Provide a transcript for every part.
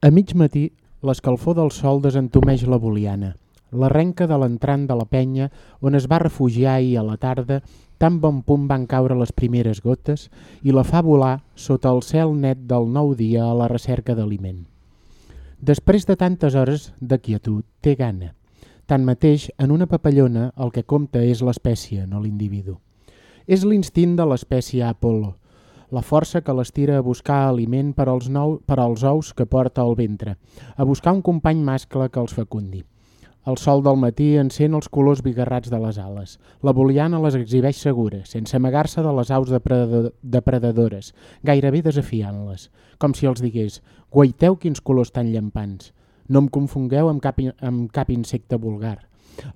A mig matí, l'escalfor del sol desentumeix la boliana. La renca de l'entrant de la penya, on es va refugiar ahir a la tarda, tan bon punt van caure les primeres gotes i la fa volar sota el cel net del nou dia a la recerca d'aliment. Després de tantes hores de quietud, té gana. Tanmateix, en una papallona el que compta és l'espècie, no l'individu. És l'instint de l'espècie Apollo, la força que l'estira a buscar aliment per als, nou, per als ous que porta al ventre, a buscar un company mascle que els fecundi. El sol del matí encén els colors bigarrats de les ales. La boliana les exhibeix segures, sense amagar-se de les aus depredadores, gairebé desafiant-les, com si els digués «Guaiteu quins colors tan llampants! No em confongueu amb cap, amb cap insecte vulgar.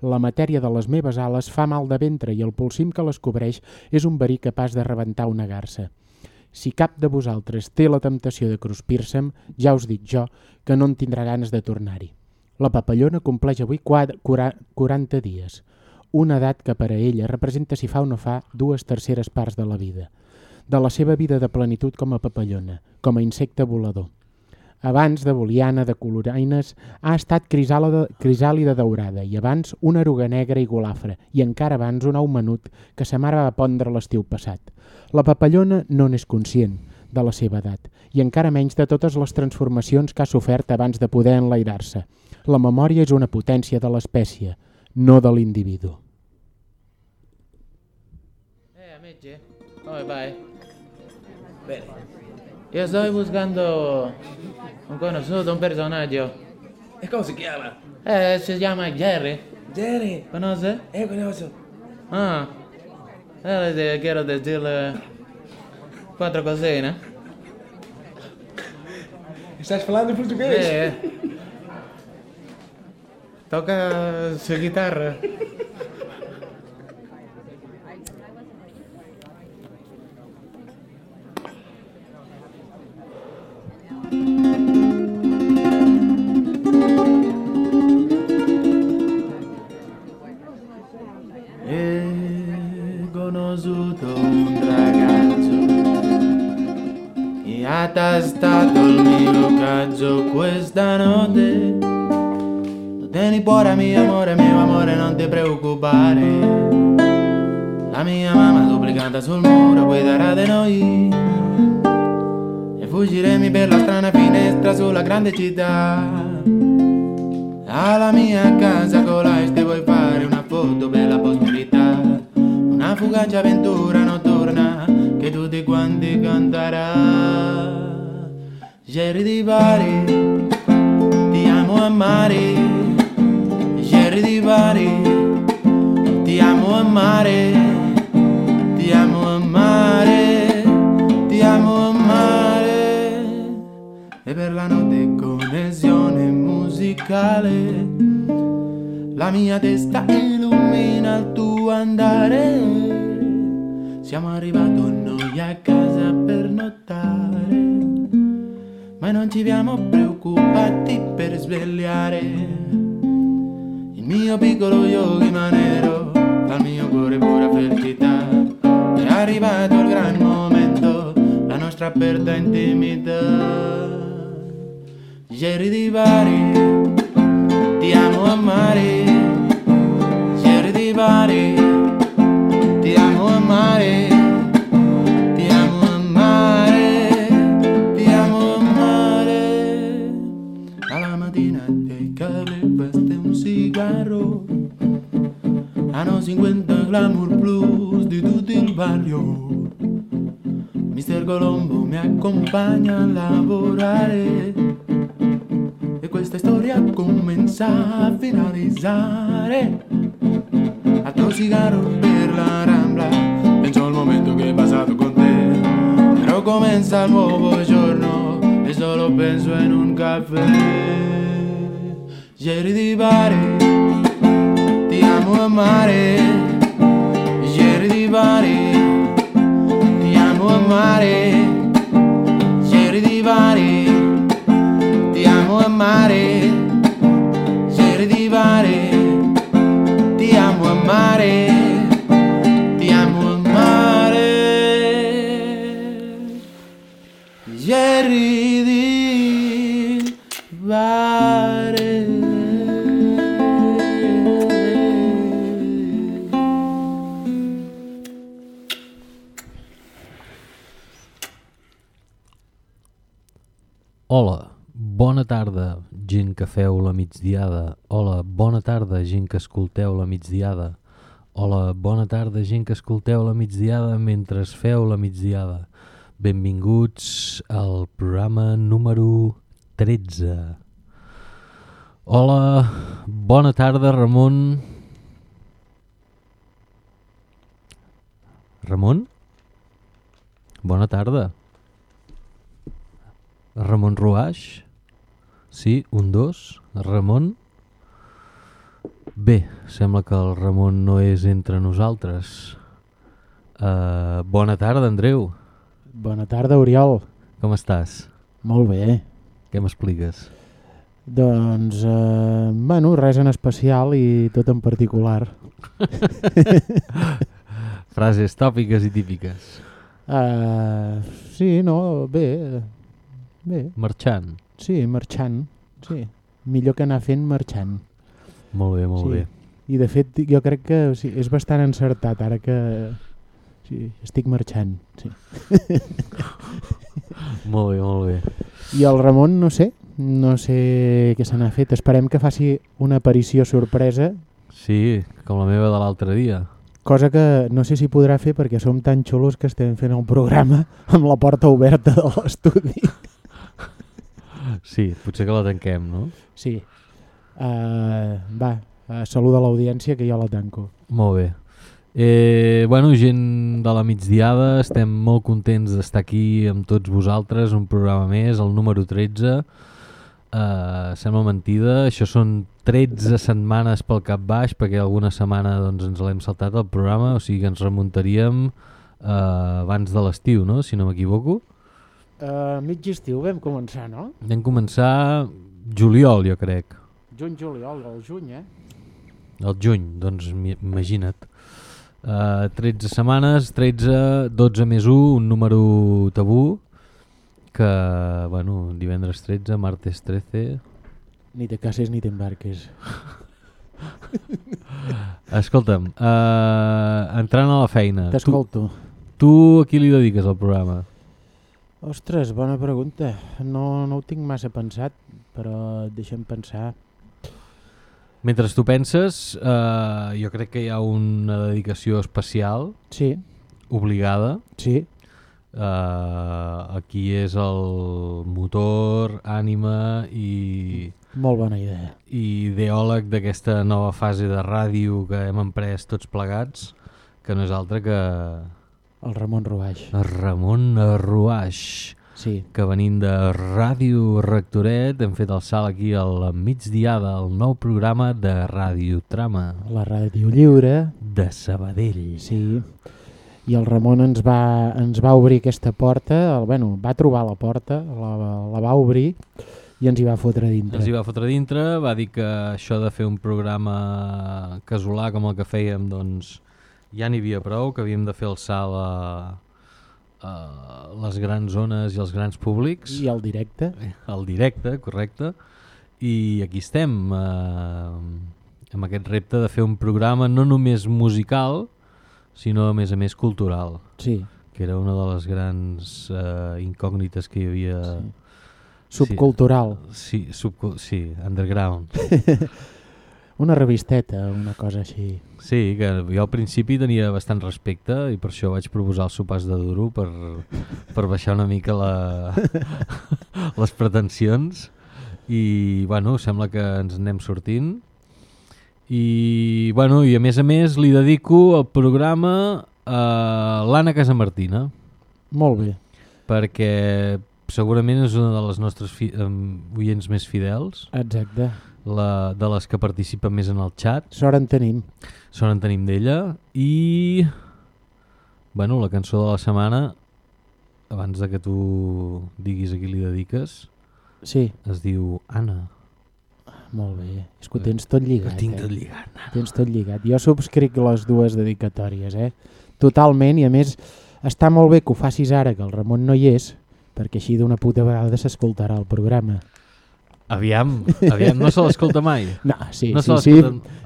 La matèria de les meves ales fa mal de ventre i el polsim que les cobreix és un verí capaç de rebentar una garça. Si cap de vosaltres té la temptació de cruspir-se'm, ja us dic jo que no en tindrà ganes de tornar-hi. La papallona compleix avui 40 dies, una edat que per a ella representa si fa o no fa dues terceres parts de la vida, de la seva vida de plenitud com a papallona, com a insecte volador. Abans de boliana de coloraines ha estat crisàlida, crisàlida daurada i abans una eruga negra i golafra i encara abans un au menut que sa mare va pondre l'estiu passat. La papallona no n'és conscient de la seva edat i encara menys de totes les transformacions que ha sofert abans de poder enlairar-se la memòria és una potència de l'espècie, no de l'individu. Eh, amici, come vai? Bene. Io sto buscando un conosciuto, un personaggio. E come si chiama? Eh, si chiama Jerry. Jerry. Conosce? Eh, conosco. Ah. Eh, quiero decirle quattro cosine. Estás falando em português? Eh. Toca su guitarra. He conosciuto un ragazzo che ha tastato il mio cazzo questa notte Tieni cuore mio amore, mio amore, non ti preoccupare. La mia mamma duplicata sul muro guiderà di noi. Fuggiremo per la strana finestra sulla grande città. Alla mia casa con l'este vuoi fare una foto per la possibilità. Una fugace avventura notturna che tutti quanti canterà. Jerry di Bari, ti amo amare di vari, ti amo amare, ti amo amare, ti Per la notte connessione musicale, la mia testa illumina il tuo andare. Siamo arrivati noi a casa per nottare, ma non ci abbiamo preoccupati per svegliare il mio piccolo yogi manero, dal mio cuore pura felicità. È arrivato il gran momento, la nostra aperta intimità. Jerry di Bari, ti amo amare. Jerry di Bari, ti amo amare. Ti amo amare, ti amo amare. Alla mattina te cadeva cigarro Hanno 50 glamour plus di tutto il barrio Mister Colombo mi accompagna a lavorare questa storia comincia a finalizzare Altro cigarro per la rambla Penso al momento che è passato con te Però comincia il nuovo giorno E solo penso in un caffè Ieri di Bari, ti amo amare. Ieri di Bari, ti amo amare. Ieri di Bari, amo amare. Ieri di ti amo amare. Bona tarda, gent que feu la migdiada. Hola, bona tarda, gent que escolteu la migdiada. Hola, bona tarda, gent que escolteu la migdiada mentre feu la migdiada. Benvinguts al programa número 13. Hola, bona tarda, Ramon. Ramon? Bona tarda. Ramon Ruaix? Sí, un, dos. Ramon? Bé, sembla que el Ramon no és entre nosaltres. Uh, bona tarda, Andreu. Bona tarda, Oriol. Com estàs? Molt bé. Què m'expliques? Doncs, eh, bueno, res en especial i tot en particular. Frases tòpiques i típiques. Uh, sí, no, bé, bé. Marxant. Sí, marxant, sí. Millor que anar fent marxant. Molt bé, molt sí. bé. I de fet jo crec que sí, és bastant encertat ara que sí, estic marxant. Sí. Molt bé, molt bé. I el Ramon, no sé, no sé què se n'ha fet. Esperem que faci una aparició sorpresa, Sí, com la meva de l'altre dia. cosa que no sé si podrà fer perquè som tan xulos que estem fent el programa amb la porta oberta de l'estudi. Sí, potser que la tanquem, no? Sí. Uh, va, uh, saluda l'audiència que jo la tanco. Molt bé. Eh, bueno, gent de la migdiada, estem molt contents d'estar aquí amb tots vosaltres, un programa més, el número 13. Eh, sembla mentida, això són 13 setmanes pel cap baix, perquè alguna setmana doncs, ens l'hem saltat el programa, o sigui que ens remuntaríem eh, abans de l'estiu, no? si no m'equivoco. Uh, mig estiu vam començar, no? Vam començar juliol, jo crec. Juny, juliol, el juny, eh? El juny, doncs imagina't. Uh, 13 setmanes, 13, 12 més 1, un número tabú, que, bueno, divendres 13, martes 13... Ni te cases ni t'embarques. Escolta'm, uh, entrant a la feina, tu, T'escolto. tu a qui li dediques el programa? Ostres, bona pregunta. No, no ho tinc massa pensat, però deixa'm pensar. Mentre tu penses, uh, jo crec que hi ha una dedicació especial, Sí, obligada, sí, uh, aquí és el motor, ànima i... molt bona idea. i ideòleg d'aquesta nova fase de ràdio que hem emprès tots plegats, que no és altre que El Ramon Ruaix. Ramon Ruaix, Sí, que venint de Ràdio Rectoret hem fet el salt aquí a la migdiada, el nou programa de Ràdio Trama la ràdio lliure, de Sabadell. sí. I el Ramon ens va, ens va obrir aquesta porta, el, bueno, va trobar la porta, la, la va obrir i ens hi va fotre dintre. Ens hi va fotre dintre, va dir que això de fer un programa casolà com el que fèiem, doncs ja n'hi havia prou, que havíem de fer el salt a, a les grans zones i els grans públics. I el directe. al directe, correcte, i aquí estem, eh, amb aquest repte de fer un programa no només musical, sinó a més a més cultural, Sí, que era una de les grans eh, incògnites que hi havia... sí. subcultural. Sí, subcu sí, underground. Una revisteta, una cosa així. Sí, que jo al principi tenia bastant respecte i per això vaig proposar els sopars de duro per, per baixar una mica la, les pretensions i bueno, sembla que ens anem sortint i bueno, i a més a més li dedico el programa a l'Anna Casamartina Molt bé. perquè segurament és una de les nostres fi em, oients més fidels Exacte. La, de les que participen més en el xat Sort en tenim. Sort en tenim d'ella i bueno, la cançó de la setmana abans de que tu diguis a qui li dediques Sí, es diu Anna molt bé. És que ho tens tot ho lligat. tinc eh? tot lligat Ho Tens tot lligat. Jo subscric les dues dedicatòries, eh? Totalment, i a més està molt bé que ho facis ara, que el Ramon no hi és, perquè així d'una puta vegada s'escoltarà el programa. Aviam, aviam, no se l'escolta mai. No, sí, no sí, sí.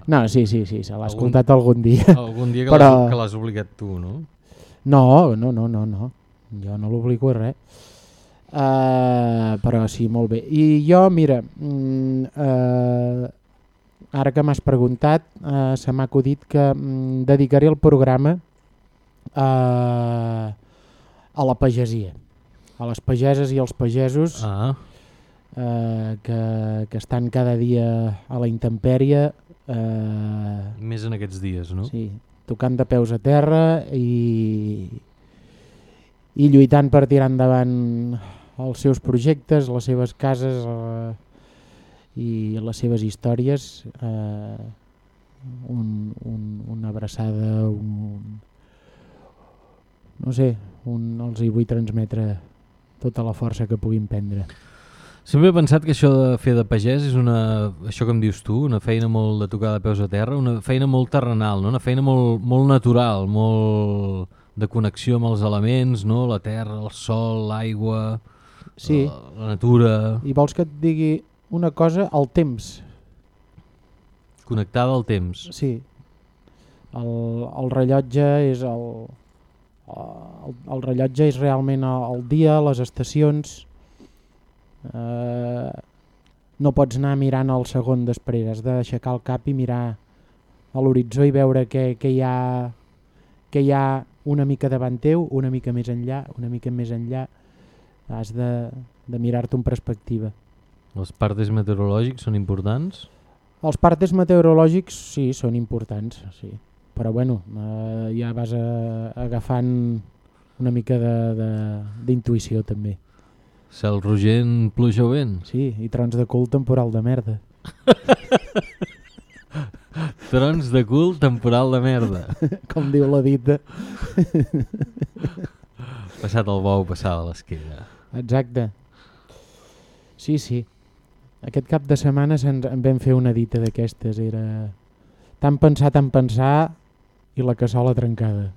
No, sí, sí, sí, se l'ha escoltat algun dia. algun dia que Però- l'has- obligat tu, no? No, no, no, no, no. Jo no l'obligo a res. Uh, però sí, molt bé. I jo, mira, mm, uh, ara que m'has preguntat, uh, se m'ha acudit que mm, dedicaré el programa uh, a la pagesia, a les pageses i els pagesos Ah, uh, que, que estan cada dia a la intempèrie, uh, més en aquests dies, no? Sí, tocant de peus a terra i, i lluitant per tirar endavant els seus projectes, les seves cases eh, i les seves històries. Eh, un, un, una abraçada, un, no sé, un, els hi vull transmetre tota la força que puguin prendre. Sempre he pensat que això de fer de pagès és una, això que em dius tu, una feina molt de tocar de peus a terra, una feina molt terrenal, no? una feina molt, molt natural, molt de connexió amb els elements, no? la terra, el sol, l'aigua, Sí, la, la natura, i vols que et digui una cosa? El temps. connectada al temps. Sí. El, el rellotge és el, el, el rellotge és realment el, el dia, les estacions. Eh, no pots anar mirant el segon després, has d'aixecar el cap i mirar a l'horitzó i veure què, què, hi ha, què hi ha una mica davant teu, una mica més enllà, una mica més enllà. Has de, de mirar-te en perspectiva. Els partes meteorològics són importants? Els partes meteorològics sí, són importants, sí. però bueno, eh, ja vas a, agafant una mica d'intuïció també. Cel rogent, pluja o vent? Sí, i trons de cul temporal de merda. Trons de cul, temporal de merda. Com diu la dita. Passat el bou, passada l'esquella. Exacte. Sí, sí. Aquest cap de setmana en vam fer una dita d'aquestes. Era tan pensar, tan pensar i la cassola trencada.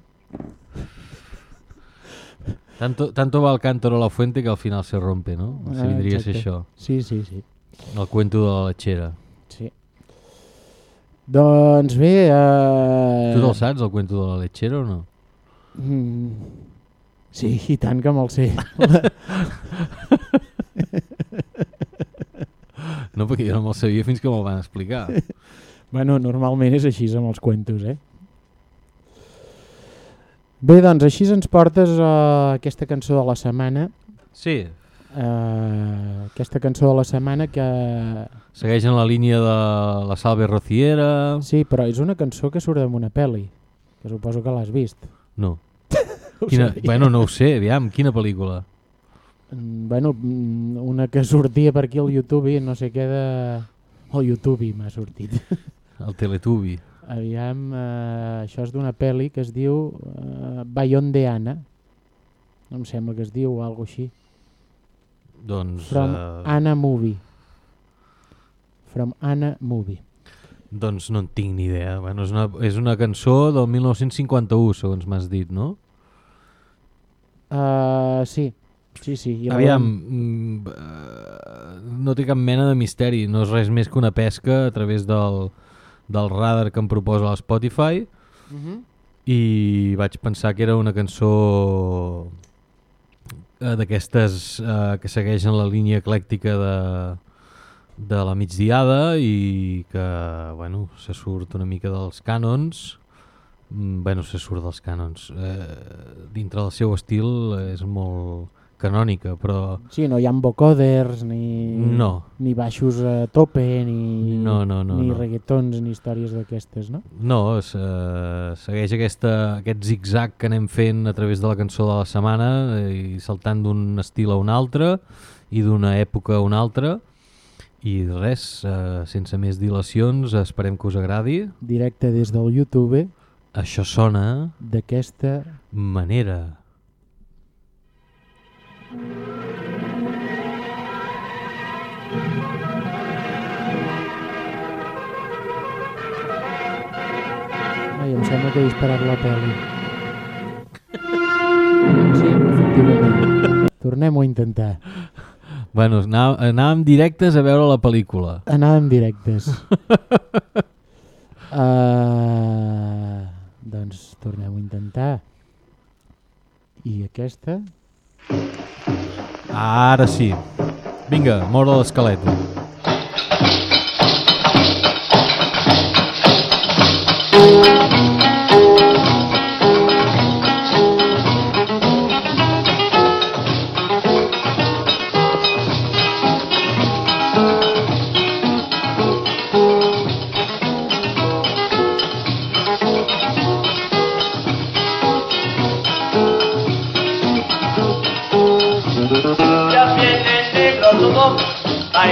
Tanto, tanto va el cántaro a la fuente que al final se rompe, no? O Ah, sigui, diria ser això. Sí, sí, sí. El cuento de la lechera. sí. Doncs bé... Eh... Tu te'l saps, el cuento de la lechera o no? Mm, sí, i tant que me'l sé. No, perquè jo no me'l sabia fins que me'l van explicar. bueno, normalment és així amb els cuentos, eh? Bé, doncs així ens portes a aquesta cançó de la setmana. Sí, Uh, aquesta cançó de la setmana que... segueix en la línia de la Salve Rociera... Sí, però és una cançó que surt d'una pel·li, que suposo que l'has vist. No. Quina, bueno, no ho sé, aviam, quina pel·lícula? Mm, Bueno, mm, una que sortia per aquí al YouTube, i no sé què de... El YouTube m'ha sortit. El Teletubi. Aviam, eh, això és d'una pel·li que es diu eh, Bayon de Anna. No em sembla que es diu o alguna així. Doncs, From eh, Anna Movie. From Anna Movie. doncs no en tinc ni idea. Bueno, és, una, és una cançó del 1951, segons m'has dit, no? Uh, sí, sí, sí. I Aviam, vam- mm, eh, no té cap mena de misteri, no és res més que una pesca a través del, del radar que em proposa Spotify Mhm. i vaig pensar que era una cançó eh, d'aquestes eh, que segueixen la línia eclèctica de, de la migdiada i que bueno, se surt una mica dels cànons Mm, bueno, se surt dels cànons eh, dintre del seu estil és molt canònica però Sí, no hi ha vocoders, ni, No. ni baixos a tope, ni, No, no, no, ni no. reggaetons, ni històries d'aquestes, no? No, es, eh, segueix aquesta, aquest zig-zag que anem fent a través de la cançó de la setmana eh, i saltant d'un estil a un altre i d'una època a una altra i res, eh, sense més dilacions, esperem que us agradi. Directe des del YouTube Això sona d'aquesta... manera. Ai, em sembla que he disparat la pel·li. Sí, efectivament. Tornem-ho a intentar. Bueno, anà- anàvem directes a veure la pel·lícula. Anàvem directes. uh, doncs tornem a intentar. I aquesta? Ara sí. Vinga, moure l'esquelet.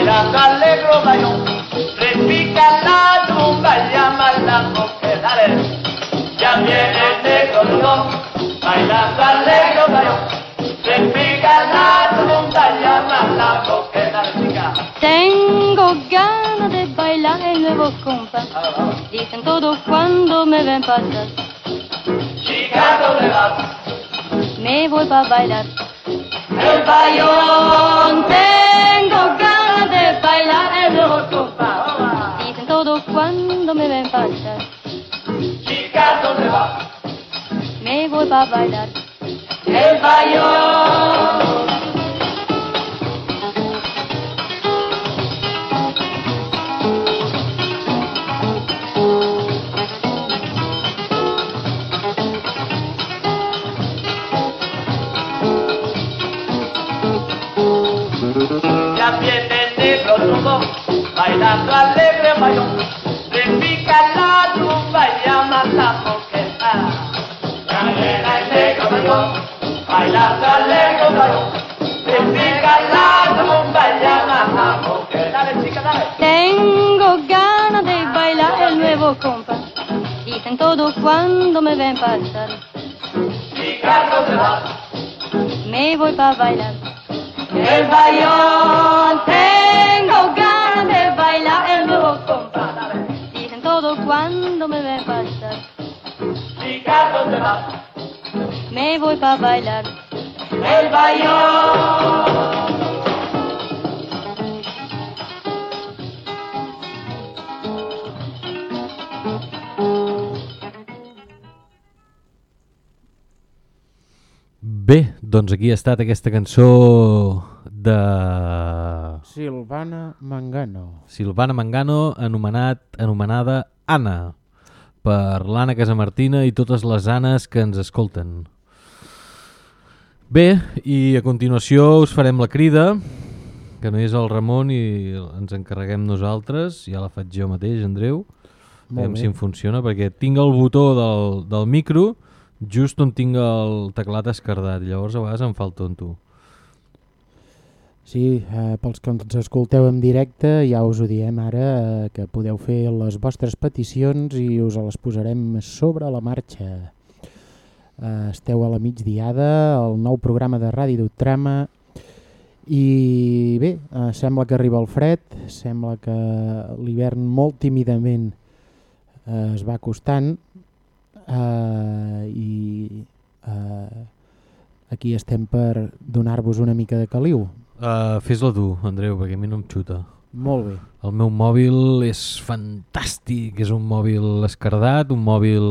Bailando alegro bayón, repica la tumba, llama la mujer, dale. Ya viene el negro bailando alegro bayón, repica la tumba, llama la mujer, dale, chica. Tengo ganas de bailar el nuevo compás. Dicen todos cuando me ven pasar. Chica, ¿dónde vas? Me voy para bailar. El bayón, cuando me ven pasar. Chica, ¿dónde vas? Me voy para bailar. El tubo, bailando alegre Tengo ganas de bailar el nuevo compás. Dicen todos cuando me ven pasar. Me voy para bailar. El bayón, tengo ganas de bailar el nuevo compás. Dicen todos cuando me ven pasar. Me voy para bailar. El bayón. Bé, doncs aquí ha estat aquesta cançó de Silvana Mangano. Silvana Mangano, anomenat, anomenada Anna, per l'Anna Casamartina i totes les Anes que ens escolten. Bé, i a continuació us farem la crida, que no és el Ramon i ens encarreguem nosaltres, ja la faig jo mateix, Andreu, bé. si em funciona, perquè tinc el botó del, del micro just on tinc el teclat escardat, llavors a vegades em fa el tonto. Sí, eh, pels que ens escolteu en directe ja us ho diem ara eh, que podeu fer les vostres peticions i us les posarem sobre la marxa. Eh, esteu a la migdiada, el nou programa de Ràdio Trama i bé, eh, sembla que arriba el fred, sembla que l'hivern molt tímidament eh, es va acostant eh, i eh, aquí estem per donar-vos una mica de caliu. Uh, Fes-la tu, Andreu, perquè a mi no em xuta. Molt bé. El meu mòbil és fantàstic, és un mòbil escardat, un mòbil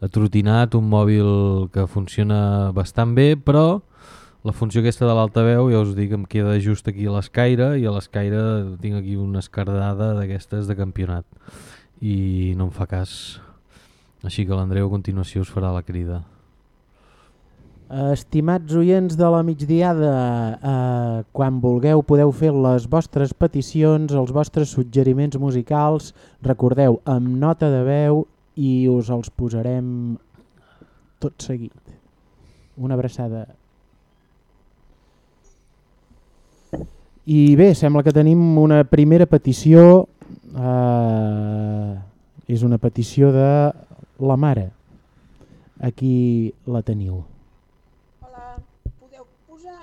atrotinat, un mòbil que funciona bastant bé, però la funció aquesta de l'altaveu, ja us dic, em queda just aquí a l'escaire i a l'escaire tinc aquí una escardada d'aquestes de campionat i no em fa cas. Així que l'Andreu a continuació us farà la crida. Estimats oients de la migdiada, eh, quan vulgueu podeu fer les vostres peticions, els vostres suggeriments musicals, recordeu, amb nota de veu i us els posarem tot seguit. Una abraçada. I bé, sembla que tenim una primera petició, eh, és una petició de la mare. Aquí la teniu. Hola, podeu posar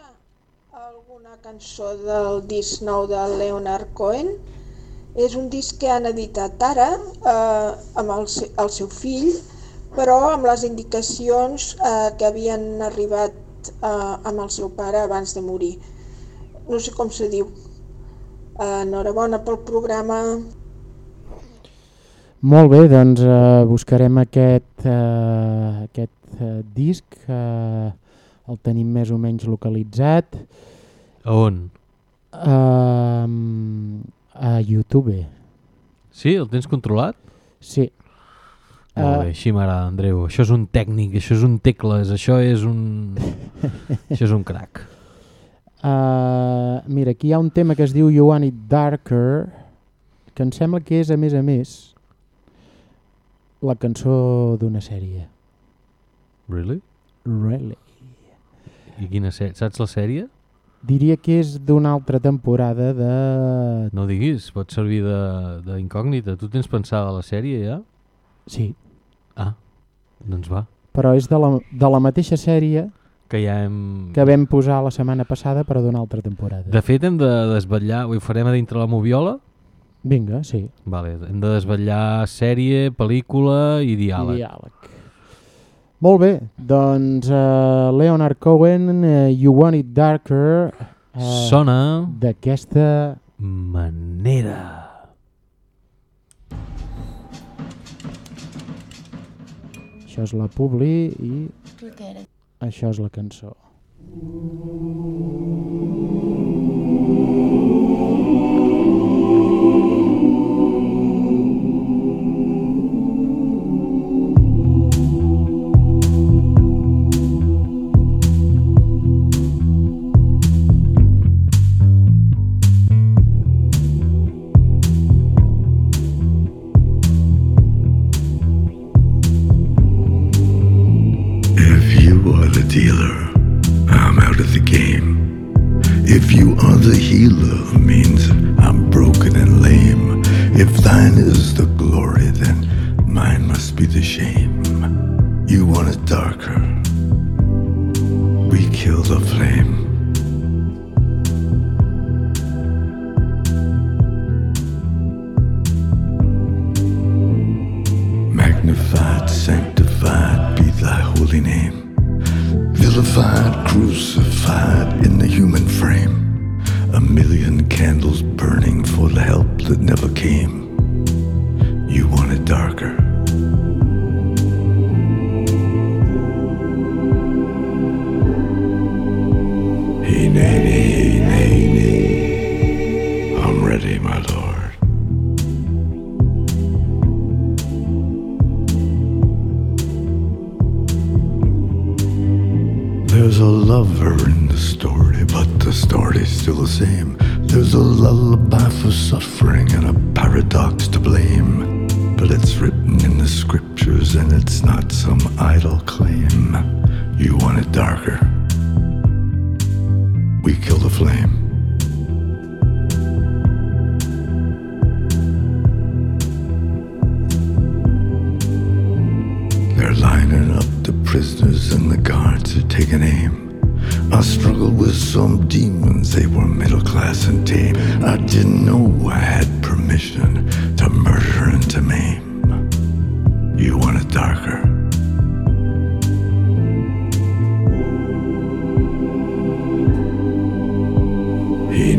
alguna cançó del disc nou de Leonard Cohen? És un disc que han editat ara eh, amb el, se- el seu fill, però amb les indicacions eh, que havien arribat eh, amb el seu pare abans de morir. no sé com se diu. Uh, enhorabona pel programa. Molt bé, doncs eh, buscarem aquest, eh, aquest eh, disc, eh, el tenim més o menys localitzat A on? eh, a YouTube. Sí, el tens controlat? Sí. Molt bé, Eh, així m'agrada, Andreu. Això és un tècnic, això és un tecles, això és un... això és un crac. Uh, mira, aquí hi ha un tema que es diu You Want It Darker, que em sembla que és, a més a més, la cançó d'una sèrie. Really? Really? I quina sèrie? Saps la sèrie? Diria que és d'una altra temporada de... No diguis, pot servir d'incògnita. Tu tens pensada la sèrie ja? Sí, Ah, doncs va. però és de la, de la mateixa sèrie Que ja hem... que vam posar la setmana passada, però d'una altra temporada. De fet, hem de desvetllar... Ho farem a dintre la moviola? Vinga, sí. Vale, hem de desvetllar sèrie, pel·lícula i diàleg. I diàleg. Molt bé, doncs uh, Leonard Cohen, uh, You Want It Darker, uh, Sona d'aquesta manera. Això és la publi i això és la cançó. If dealer, I'm out of the game. If you are the healer, means I'm broken and lame. If thine is the glory, then mine must be the shame. You want it darker. We kill the flame. Magnified, sanctified be thy holy name. Vilified, crucified in the human frame. A million candles burning for the help that never came. You want it darker. Lover in the story, but the story's still the same. There's a lullaby for suffering and a paradox to blame. But it's written in the scriptures and it's not some idle claim. You want it darker. We kill the flame. They're lining up the prisoners and the guards are taking aim. I struggled with some demons, they were middle class and tame. I didn't know I had permission to murder and to maim. You want it darker. Hey,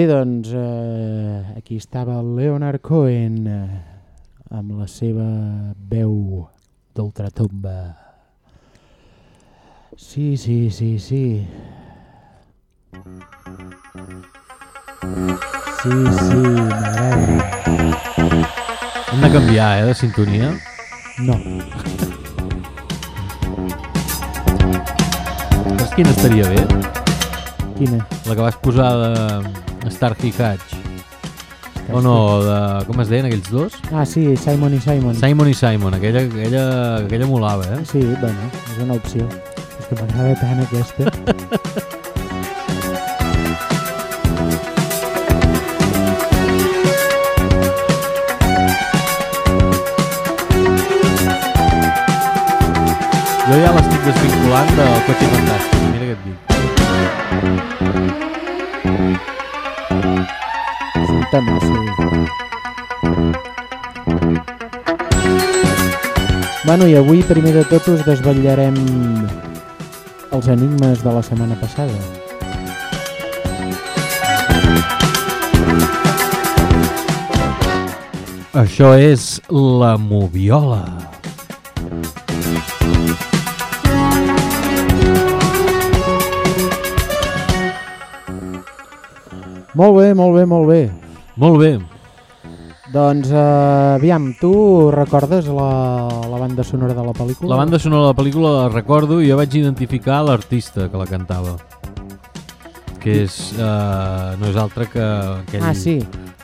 Bé, doncs, eh, aquí estava Leonard Cohen eh, amb la seva veu d'ultratomba. Sí, sí, sí, sí. Sí, sí, m'agrada. Hem de canviar, eh, de sintonia. No, Saps quina estaria bé? quina? La que vas posar de Starkey Catch. O no, de... com es deien aquells dos? Ah, sí, Simon i Simon. Simon i Simon, aquella, aquella, aquella molava, eh? Sí, bueno, és una opció. És que m'agrada tant aquesta. Jo ja l'estic desvinculant del cotxe fantàstic, Tema, sí. Bueno, i avui, primer de tot, us desvetllarem els enigmes de la setmana passada. Això és la moviola. Molt bé, molt bé, molt bé. Molt bé. Doncs, eh, aviam, tu recordes la, la banda sonora de la pel·lícula? La banda sonora de la pel·lícula la recordo i jo vaig identificar l'artista que la cantava. Que és, uh, no és altre que aquell... Ah, sí,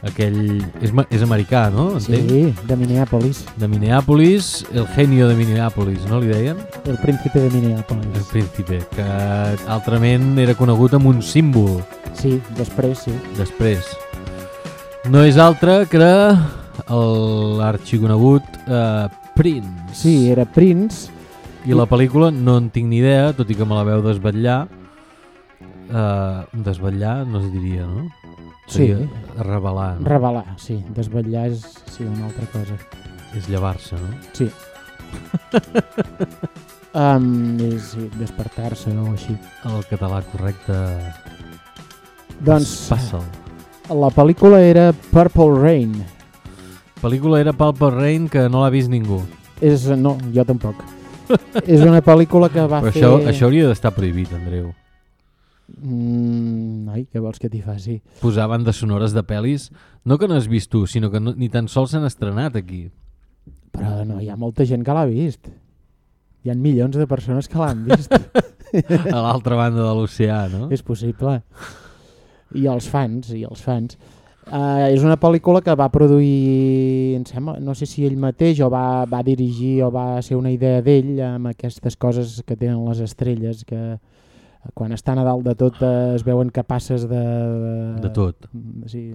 aquell és, és americà, no? Entenc? sí, de Minneapolis. De Minneapolis, el genio de Minneapolis, no li deien? El príncipe de El Minneapolis. príncipe, que altrament era conegut amb un símbol Sí, després, sí. després. No és altre que l'arxiconegut eh, Prince. Sí, era Prince. I la pel·lícula no en tinc ni idea, tot i que me la veu desvetllar. Uh, desvetllar no es diria, no? Sí. Seria revelar, no? Revelar, sí. Desvetllar és sí, una altra cosa. és llevar-se, no? Sí. um, és sí, despertar-se o així. El català correcte... Doncs Passa'l. La pel·lícula era Purple Rain. Pel·lícula era Pulp Rain que no l'ha vist ningú. És, no, jo tampoc. és una pel·lícula que va Però fer... això, això hauria d'estar prohibit, Andreu. Mm, ai, què vols que t'hi faci? Posar bandes sonores de pel·lis, no que no has vist tu, sinó que no, ni tan sols s'han estrenat aquí. Però no, hi ha molta gent que l'ha vist. Hi ha milions de persones que l'han vist. A l'altra banda de l'oceà, no? és possible. I els fans, i els fans. Uh, és una pel·lícula que va produir, em sembla, no sé si ell mateix o va, va dirigir o va ser una idea d'ell amb aquestes coses que tenen les estrelles que quan estan a dalt de tot eh, es veuen capaces de... De tot. Sí.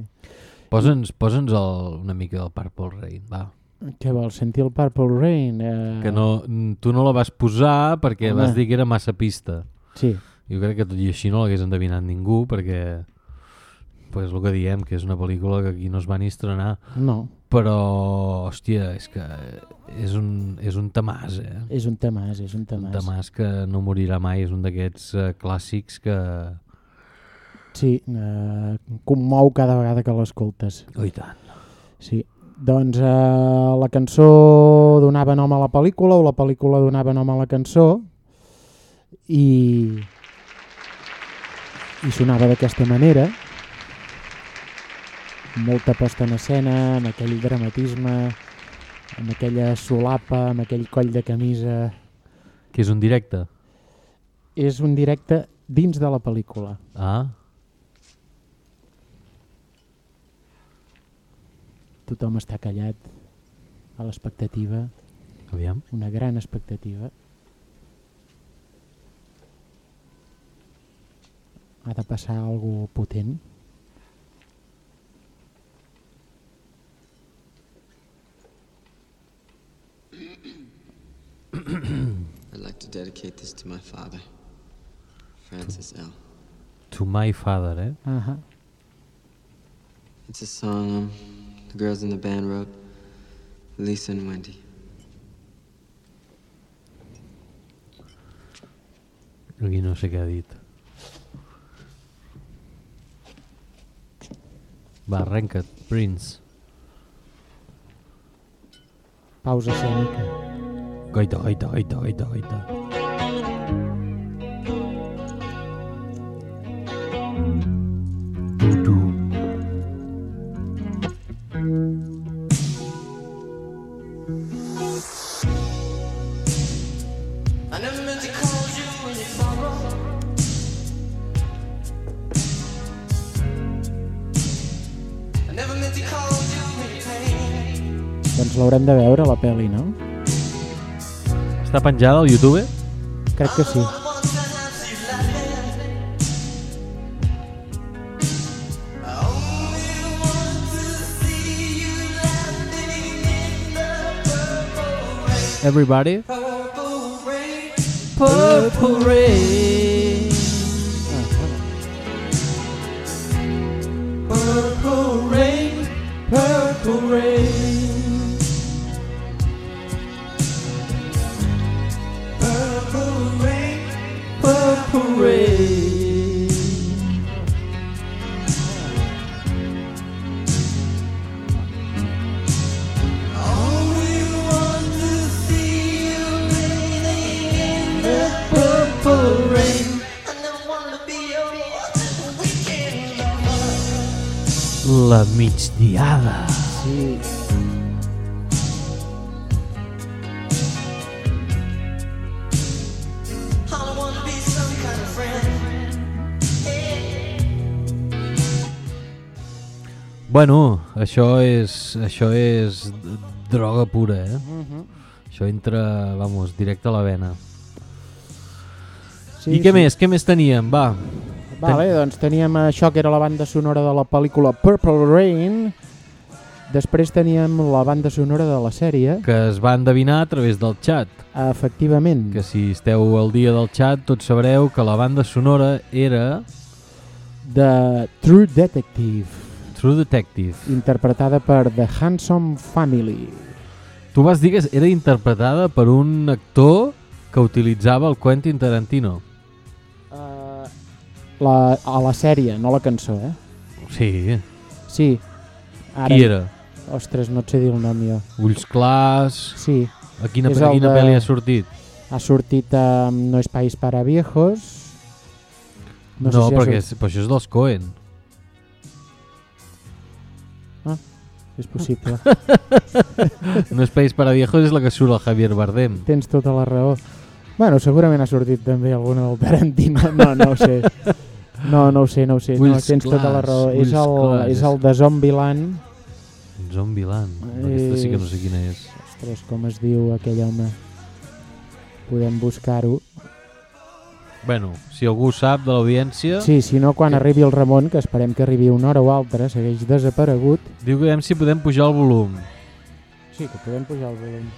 Posa'ns el, una mica del Purple Rain, va. Què vols, sentir el Purple Rain? Eh, Que no, tu no la vas posar perquè Home. vas dir que era massa pista. Sí, Jo crec que tot i així no l'hagués endevinat ningú perquè pues, el que diem, que és una pel·lícula que aquí no es va ni estrenar. no, Però, hòstia, és que és un, és un temàs, eh? és un temàs, és un Un temàs. temàs que no morirà mai, és un d'aquests eh, clàssics que... Sí, eh, commou cada vegada que l'escoltes. Oh, i tant. Sí. Doncs eh, la cançó donava nom a la pel·lícula o la pel·lícula donava nom a la cançó i, i sonava d'aquesta manera molta posta en escena, amb aquell dramatisme, amb aquella solapa, amb aquell coll de camisa. Que és un directe? És un directe dins de la pel·lícula. Ah, Tothom està callat a l'expectativa, aviam. una gran expectativa. Ha de passar algo potent. I'd like to dedicate this to my father, Francis L. To my father, eh? Uh -huh. It's a song um, the girls in the band wrote, Lisa and Wendy. Aquí no sé què ha dit. Va, arrenca't, Prince. Pausa escènica. Gaita, gaita, gaita, gaita, gaita. Tu, tu. I never meant to call you any sorrow. I never meant to cause you any pain. Doncs l'haurem de veure, la pel·li, no? Està penjada al YouTube? Crec que sí. Everybody? Purple rain. Purple rain. Purple rain. La migdiada. Sí. All I want to be some kind of friend. Bueno, això és, això és droga pura, eh? Mhm. Això entra, vamos, directe a la vena. Sí, I què sí. més? Què més teníem? Va. Vale, doncs teníem això que era la banda sonora de la pel·lícula Purple Rain. Després teníem la banda sonora de la sèrie. Que es va endevinar a través del xat. Efectivament. Que si esteu al dia del xat tots sabreu que la banda sonora era De True Detective, True Detective. interpretada per The Handsome Family. Tu vas dir que era interpretada per un actor que utilitzava el Quentin Tarantino. La, a la sèrie, no la cançó, eh? Sí. Sí. Qui era? Ostres, no et sé dir el nom jo. Ulls clars... Sí. A quina, a quina de- pel·li ha sortit? Ha sortit a No és país para viejos. No, sé no si ha perquè, és, però això és dels Coen. Ah, és possible. no és País para Viejos és la que surt el Javier Bardem. Tens tota la raó. Bueno, segurament ha sortit també alguna del Tarantino. No, no ho sé. No, no ho sé, no ho sé. No, Ulls tens tota la clars, raó. És el, clars. és el de Zombieland. Zombieland. Aquesta sí que no sé quina és. Ostres, com es diu aquell home? Podem buscar-ho. Bueno, si algú sap de l'audiència, Sí, si no, quan arribi el Ramon, que esperem que arribi una hora o altra, segueix desaparegut. diu que si podem pujar el volum. Sí, que podem pujar el volum.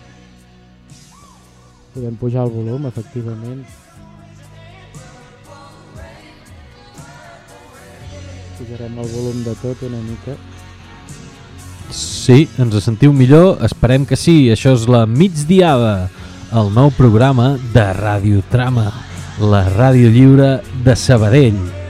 Podem pujar el volum, efectivament. Pujarem el volum de tot una mica. Sí, ens sentiu millor? Esperem que sí. Això és la migdiada, el nou programa de Radiotrama, la ràdio lliure de Sabadell.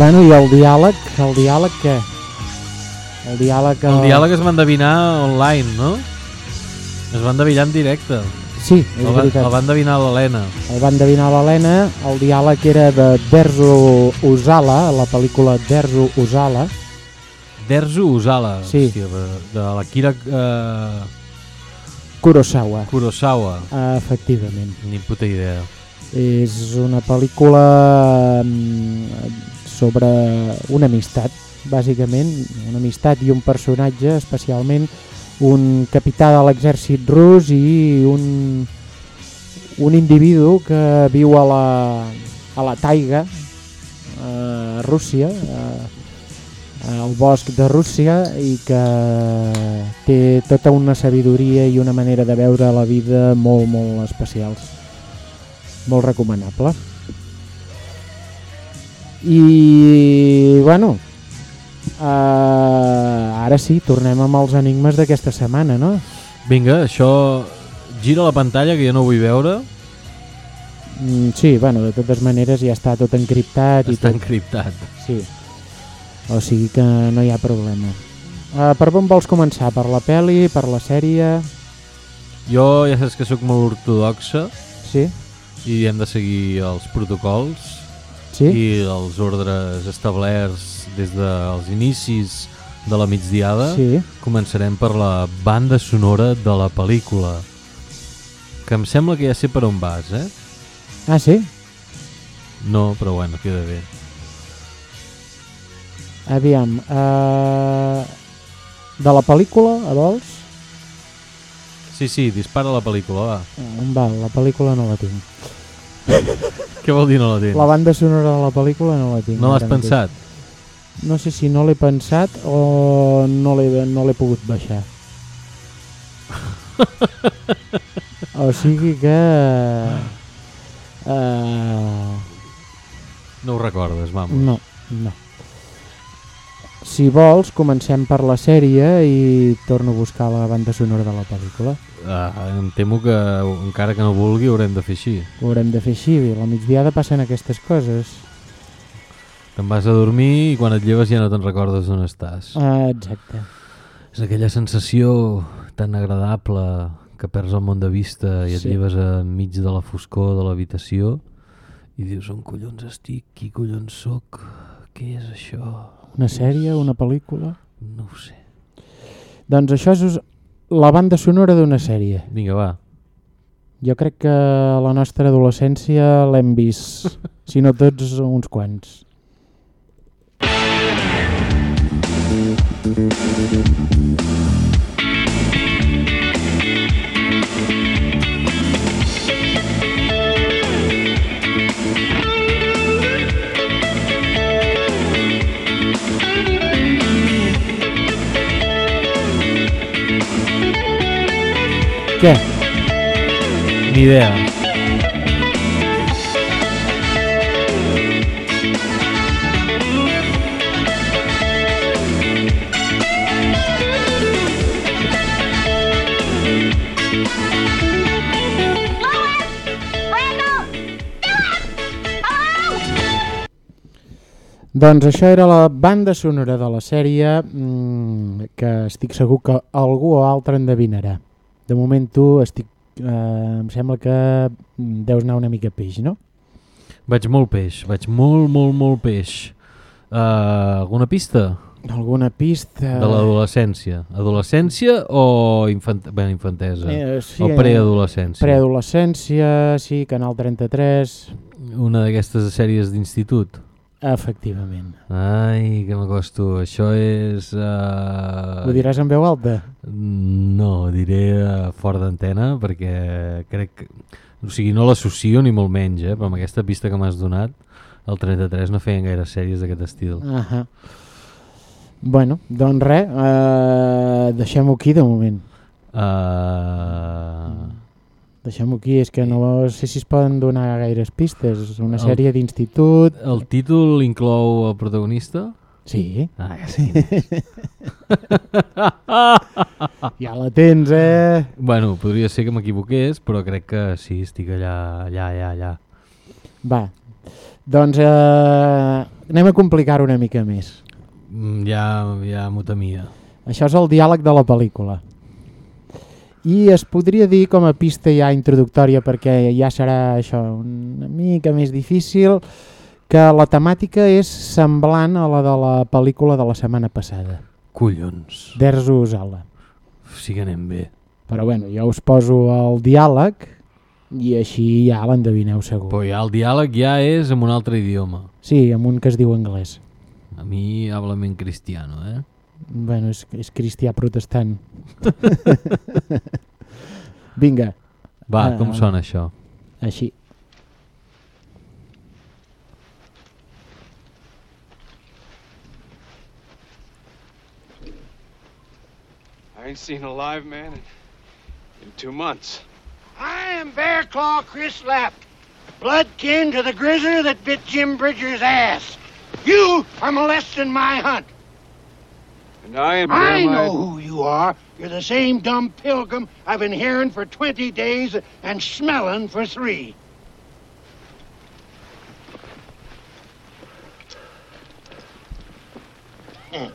Bueno, i el diàleg, el diàleg què? El diàleg... El diàleg es va endevinar online, no? Es va endevinar en directe. Sí, és el va, veritat. El va endevinar l'Helena. El va endevinar l'Helena, el diàleg era de Derzo Uzala, la pel·lícula Derzo Uzala. Derzu Uzala. Sí. Hòstia, de- de l'Akira eh, Kurosawa. Kurosawa. Uh, efectivament. Ni puta idea. És una pel·lícula mm, sobre una amistat, bàsicament, una amistat i un personatge, especialment un capità de l'exèrcit rus i un, un individu que viu a la, a la taiga, a Rússia, a, al bosc de Rússia i que té tota una sabidoria i una manera de veure la vida molt, molt especials. Molt recomanable. I, bueno, uh, ara sí, tornem amb els enigmes d'aquesta setmana, no? Vinga, això... Gira la pantalla que jo no vull veure. Mm, sí, bueno, de totes maneres ja està tot encriptat. i Està tot. encriptat. Sí. O sigui que no hi ha problema. Uh, per on vols començar? Per la peli, per la sèrie? Jo ja saps que sóc molt ortodoxa Sí? i hem de seguir els protocols Sí? i els ordres establerts des dels inicis de la migdiada. Sí. Començarem per la banda sonora de la pel·lícula. Que em sembla que ja sé per on vas, eh? Ah, sí? No, però bueno, queda bé. Aviam. Uh, de la pel·lícula, a vols? Sí, sí, dispara la pel·lícula, va. Uh, val, la pel·lícula no la tinc. Què vol dir no la tens? La banda sonora de la pel·lícula no la tinc. No l'has mateix. pensat? No sé si no l'he pensat o no l'he no pogut baixar. o sigui que... Uh, No ho recordes, vamos. no, no. Si vols, comencem per la sèrie i torno a buscar la banda sonora de la pel·lícula. Uh, em temo que encara que no vulgui haurem de fer així. Ho haurem de fer així, a la migdiada passen aquestes coses. Te'n vas a dormir i quan et lleves ja no te'n recordes on estàs. Uh, exacte. És aquella sensació tan agradable que perds el món de vista i et Sí. lleves enmig de la foscor de l'habitació i dius on collons estic, qui collons sóc, què és això? Una sèrie, una pel·lícula... No ho sé. Doncs això és la banda sonora d'una sèrie. Vinga, va. Jo crec que a la nostra adolescència l'hem vist, si no tots, uns quants. Què? Ni idea. Doncs això era la banda sonora de la sèrie mm, que estic segur que algú o altre endevinarà. De moment tu estic, eh, em sembla que mm, deus anar una mica peix, no? Vaig molt peix, vaig molt, molt, molt peix. Uh, alguna pista? Alguna pista... De l'adolescència. Adolescència o infant... bé, infantesa? Eh, sí, o preadolescència? Preadolescència, sí, Canal 33... Una d'aquestes sèries d'institut? Efectivament. Ai, que m'acosto. Això és... Uh... Ho diràs en veu alta? No, diré uh, fora d'antena perquè crec que... O sigui, no l'associo ni molt menys, eh? però amb aquesta pista que m'has donat, el 33 no feien gaire sèries d'aquest estil. Ahà. Bueno, doncs res, eh, deixem-ho aquí de moment. Uh... Deixem-ho aquí, és que no sé si es poden donar gaires pistes. És una El- sèrie d'institut... El títol inclou el protagonista? Sí. Ah, ja sí. ja la tens, eh? Bueno, podria ser que m'equivoqués, però crec que sí, estic allà, allà, allà, allà. Va, doncs eh, anem a complicar una mica més. Mm, Ja, ja m'ho temia. Això és el diàleg de la pel·lícula. I es podria dir com a pista ja introductòria perquè ja serà això una mica més difícil que la temàtica és semblant a la de la pel·lícula de la setmana passada. Collons. Derzo Usala. Sí que anem bé. Però bueno, jo us poso el diàleg i així ja l'endevineu segur. Però ja el diàleg ja és en un altre idioma. Sí, amb un que es diu anglès. A mi, háblame en cristiano, eh? Bueno, és, és cristià protestant. Vinga. Va, ah, com sona això? Així. I ain't seen a live man in, in two months. I am Bear Claw Chris Lapp, blood kin to the grizzly that bit Jim Bridger's ass. You are molesting my hunt. And I am I know who you are. You're the same dumb pilgrim I've been hearing for 20 days and smelling for three. Hmm.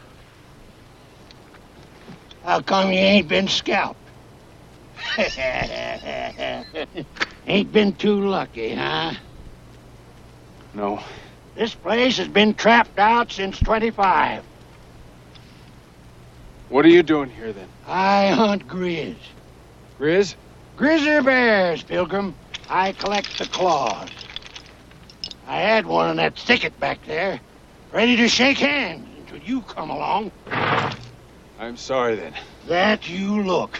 How come you ain't been scalped? ain't been too lucky, huh? No. This place has been trapped out since 25. What are you doing here then? I hunt grizz. Grizz? Grizzly bears, Pilgrim. I collect the claws. I had one in that thicket back there, ready to shake hands until you come along. I'm sorry then. That you look.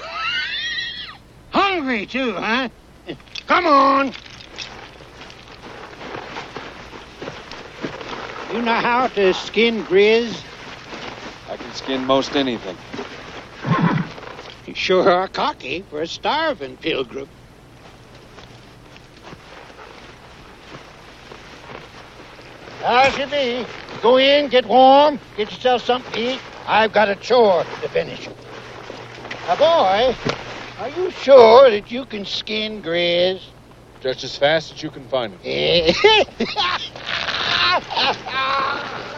Hungry, too, huh? Come on. You know how to skin grizz? I can skin most anything. You sure are cocky for a starving pilgrim. How's you be? Go in, get warm, get yourself something to eat. I've got a chore to finish. Now, boy, are you sure that you can skin grizz? Just as fast as you can find him.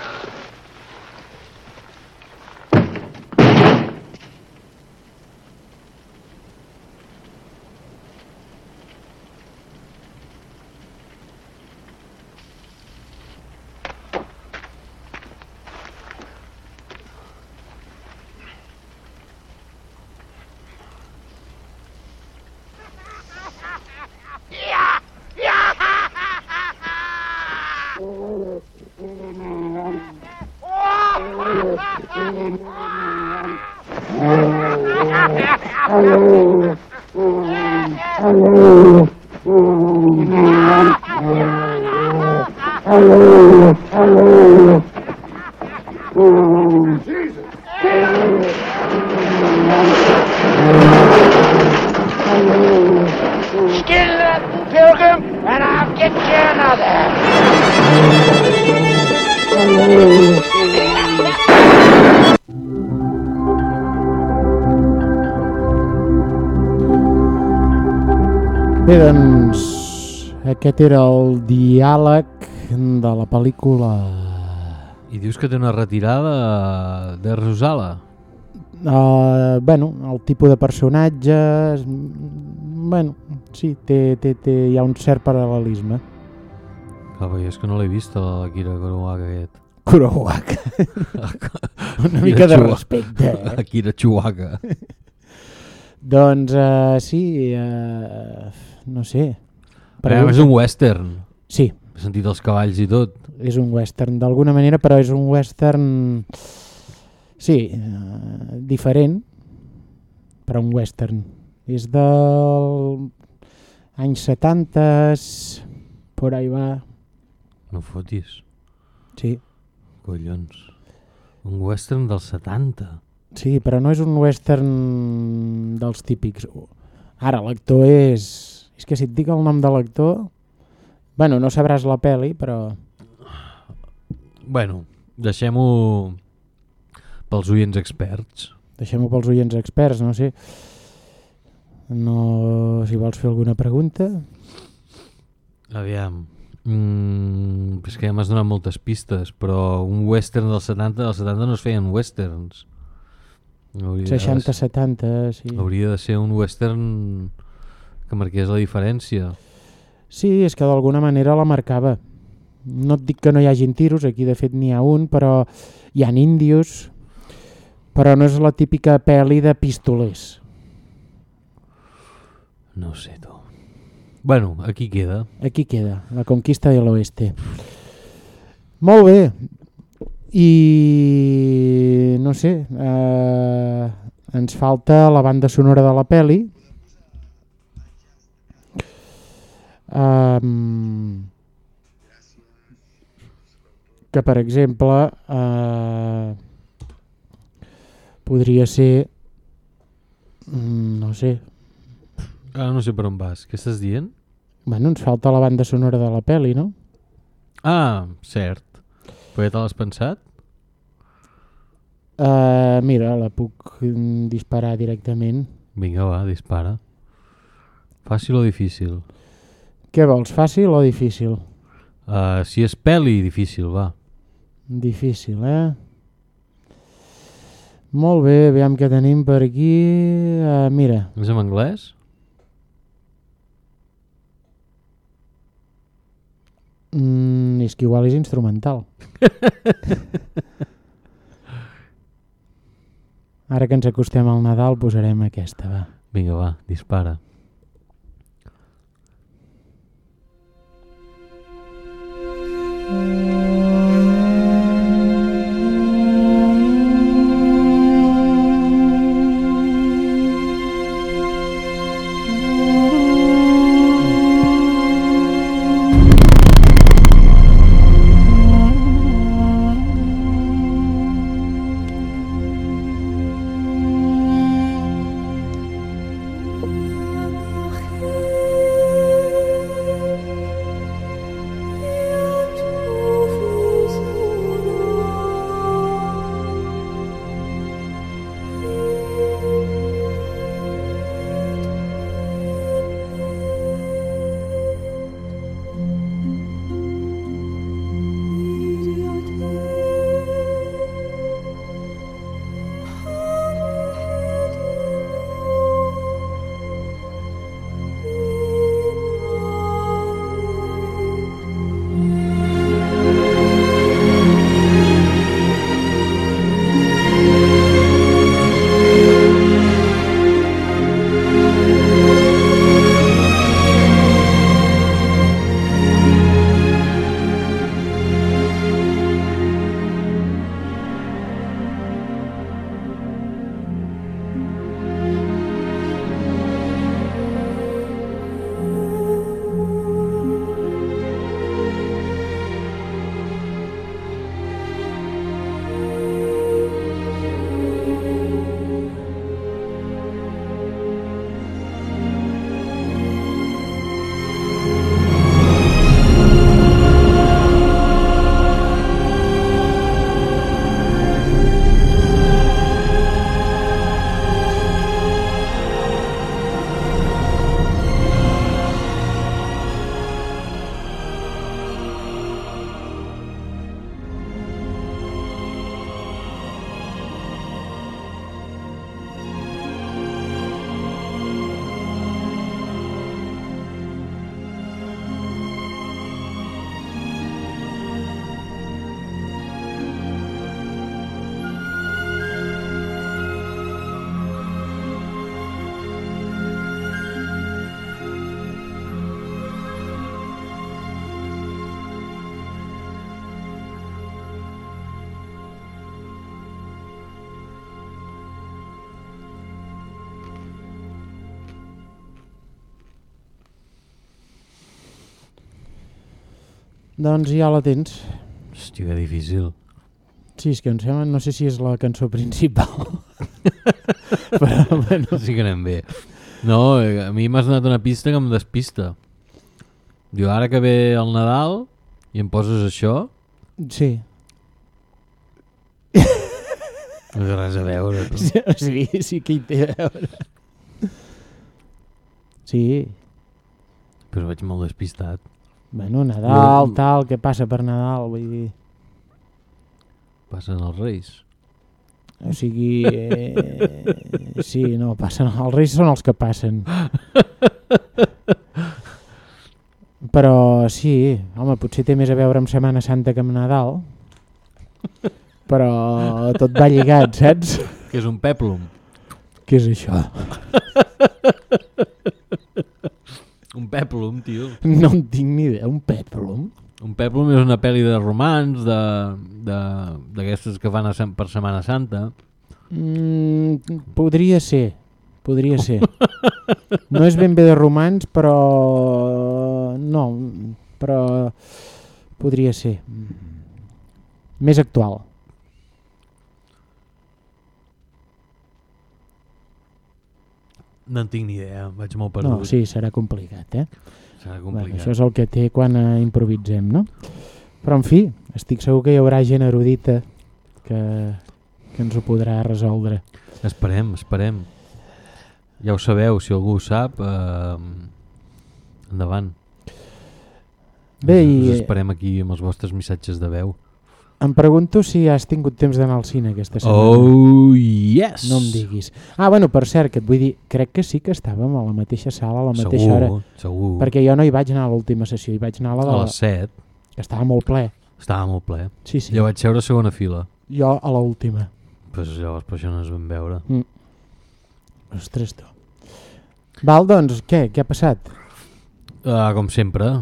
aquest era el diàleg de la pel·lícula... I dius que té una retirada de Rosala. Uh, bueno, el tipus de personatges... Bueno, sí, té, té, té, hi ha un cert paral·lelisme. Clar, perquè és que no l'he vist, la Kira Kurowaga aquest. Kurowaga. Una mica de respecte, eh? Akira Chihuahua. Doncs uh, sí, uh, no sé. Però és un western. Sí. He sentit els cavalls i tot. És un western d'alguna manera, però és un western... Sí, uh, diferent, però un western. És del anys 70, por ahí va. No fotis. Sí. Collons. Un western dels 70. Sí, però no és un western dels típics. Ara, l'actor és... És que si et dic el nom de l'actor... Bueno, no sabràs la peli, però... Bueno, deixem-ho pels oients experts. Deixem-ho pels oients experts, no sé. No, si vols fer alguna pregunta... Aviam. Mm, és que ja m'has donat moltes pistes, però un western dels 70, dels 70 no es feien westerns. Hauria de 60-70, sí. Hauria de ser un western que marqués la diferència. Sí, és que d'alguna manera la marcava. No et dic que no hi hagin tiros, aquí de fet n'hi ha un, però hi ha índios, però no és la típica pel·li de pistolers. No sé, tu. Bueno, aquí queda. Aquí queda, la conquista de l'oeste. Molt bé. I no sé, eh, ens falta la banda sonora de la peli. Um, que per exemple uh, podria ser mm, no sé Ara no sé per on vas. Què estàs dient? bueno, ens falta la banda sonora de la peli no? Ah, cert. Però ja te l'has pensat? Uh, mira, la puc disparar directament Vinga, va, dispara. Fàcil o difícil? Què vols, fàcil o difícil? Uh, si és peli, difícil, va. Difícil, eh? Molt bé, aviam què tenim per aquí. Uh, mira, És en anglès? mm, és que igual és instrumental. Ara que ens acostem al Nadal posarem aquesta, va. Vinga, va, dispara. Doncs ja la tens. Hòstia, que difícil. Sí, és que em sembla, no sé si és la cançó principal. Però, bueno. Sí que anem bé. No, eh, a mi m'has donat una pista que em despista. Diu, ara que ve el Nadal i em poses això, Sí. no té res a veure. Sí, sí, sí que hi té a veure. Sí. Però vaig molt despistat. Bueno, Nadal, No. tal, què passa per Nadal? Vull dir... Passen els Reis. O sigui... Eh, sí, no, passen, els reis són els que passen. Però sí, home, potser té més a veure amb Setmana Santa que amb Nadal. Però tot va lligat, saps? Que és un peplum. Què és això? Un peplum, tio. No en tinc ni idea, un peplum? Un peplum és una pel·li de romans, de- de- d'aquestes que fan a, per Setmana Santa. Mm, podria ser, podria ser. No és ben bé de romans, però no, però podria ser mm, més actual. No en tinc ni idea, vaig molt perdut. No, sí, serà complicat, eh? Serà Bueno, complicat. això és el que té quan eh, improvisem, no? Però, en fi, estic segur que hi haurà gent erudita que, que ens ho podrà resoldre. Esperem, esperem. Ja ho sabeu, si algú ho sap, eh, endavant. Bé, i- us esperem aquí amb els vostres missatges de veu. Em pregunto si has tingut temps d'anar al cine aquesta setmana. Oh, yes! No em diguis. Ah, bueno, per cert, que et vull dir, crec que sí que estàvem a la mateixa sala, a la mateixa Segur, hora. segur. Perquè jo no hi vaig anar a l'última sessió, hi vaig anar a la de A les 7. Que estava molt ple. Estava molt ple. Sí, sí. Jo vaig seure a segona fila. Jo a l'última. Pues llavors per això no ens vam veure. Mm. Ostres, tu. Val, doncs, què? Què ha passat? Uh, com sempre,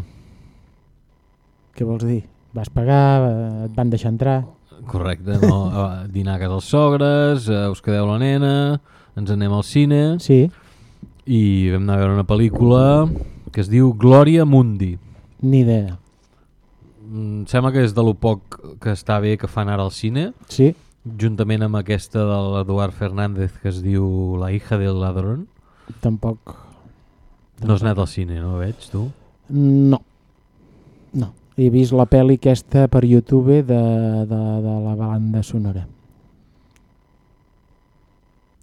Què vols dir? Vas pagar, eh, et van deixar entrar... correcte, no? Uh, dinar a casa dels sogres, uh, us quedeu la nena, ens anem al cine Sí. i vam anar a veure una pel·lícula que es diu Glòria Mundi. Ni idea. Mm, sembla que és de lo poc que està bé que fan ara al cine. Sí. Juntament amb aquesta de l'Eduard Fernández que es diu La hija del ladrón. Tampoc... No has anat al cine, no veig, tu? No. No. He vist la pel·li aquesta per YouTube de, de, de la banda sonora.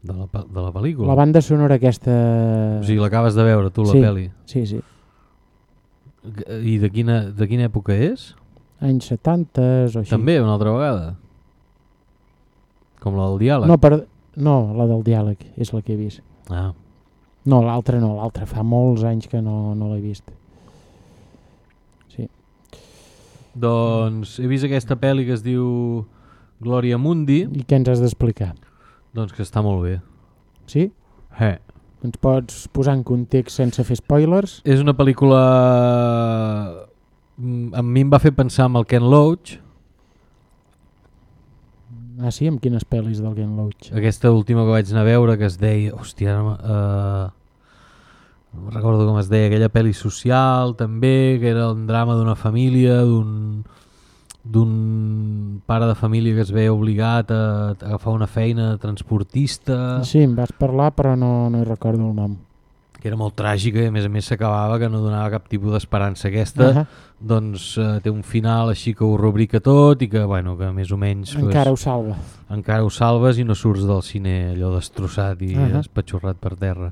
De la, de la pel·lícula? La banda sonora aquesta... O sigui, l'acabes de veure tu, la sí, pel·li? Sí, sí. I de quina, de quina època és? Anys 70 o així. També, una altra vegada? Com la del diàleg? No, per... no, la del diàleg és la que he vist. Ah. No, l'altra no, l'altra fa molts anys que no, no l'he vist. Sí. Doncs he vist aquesta pel·li que es diu Glòria Mundi. I què ens has d'explicar? Doncs que està molt bé. Sí? Eh. Ens pots posar en context sense fer spoilers? És una pel·lícula... mm, A mi em va fer pensar en el Ken Loach, Ah, sí? Amb quines pel·lis del Ken Loach? aquesta última que vaig anar a veure que es deia... Hòstia, ara... Uh, no recordo com es deia, aquella pel·li social també, que era un drama d'una família, d'un d'un pare de família que es ve obligat a, a agafar una feina de transportista Sí, em vas parlar però no, no hi recordo el nom. que era molt tràgica i a més a més s'acabava que no donava cap tipus d'esperança aquesta Ahà. doncs eh, té un final així que ho rubrica tot i que bueno que més o menys Encara ho salva. encara ho salves i no surts del cine allò destrossat i Ahà. espatxorrat per terra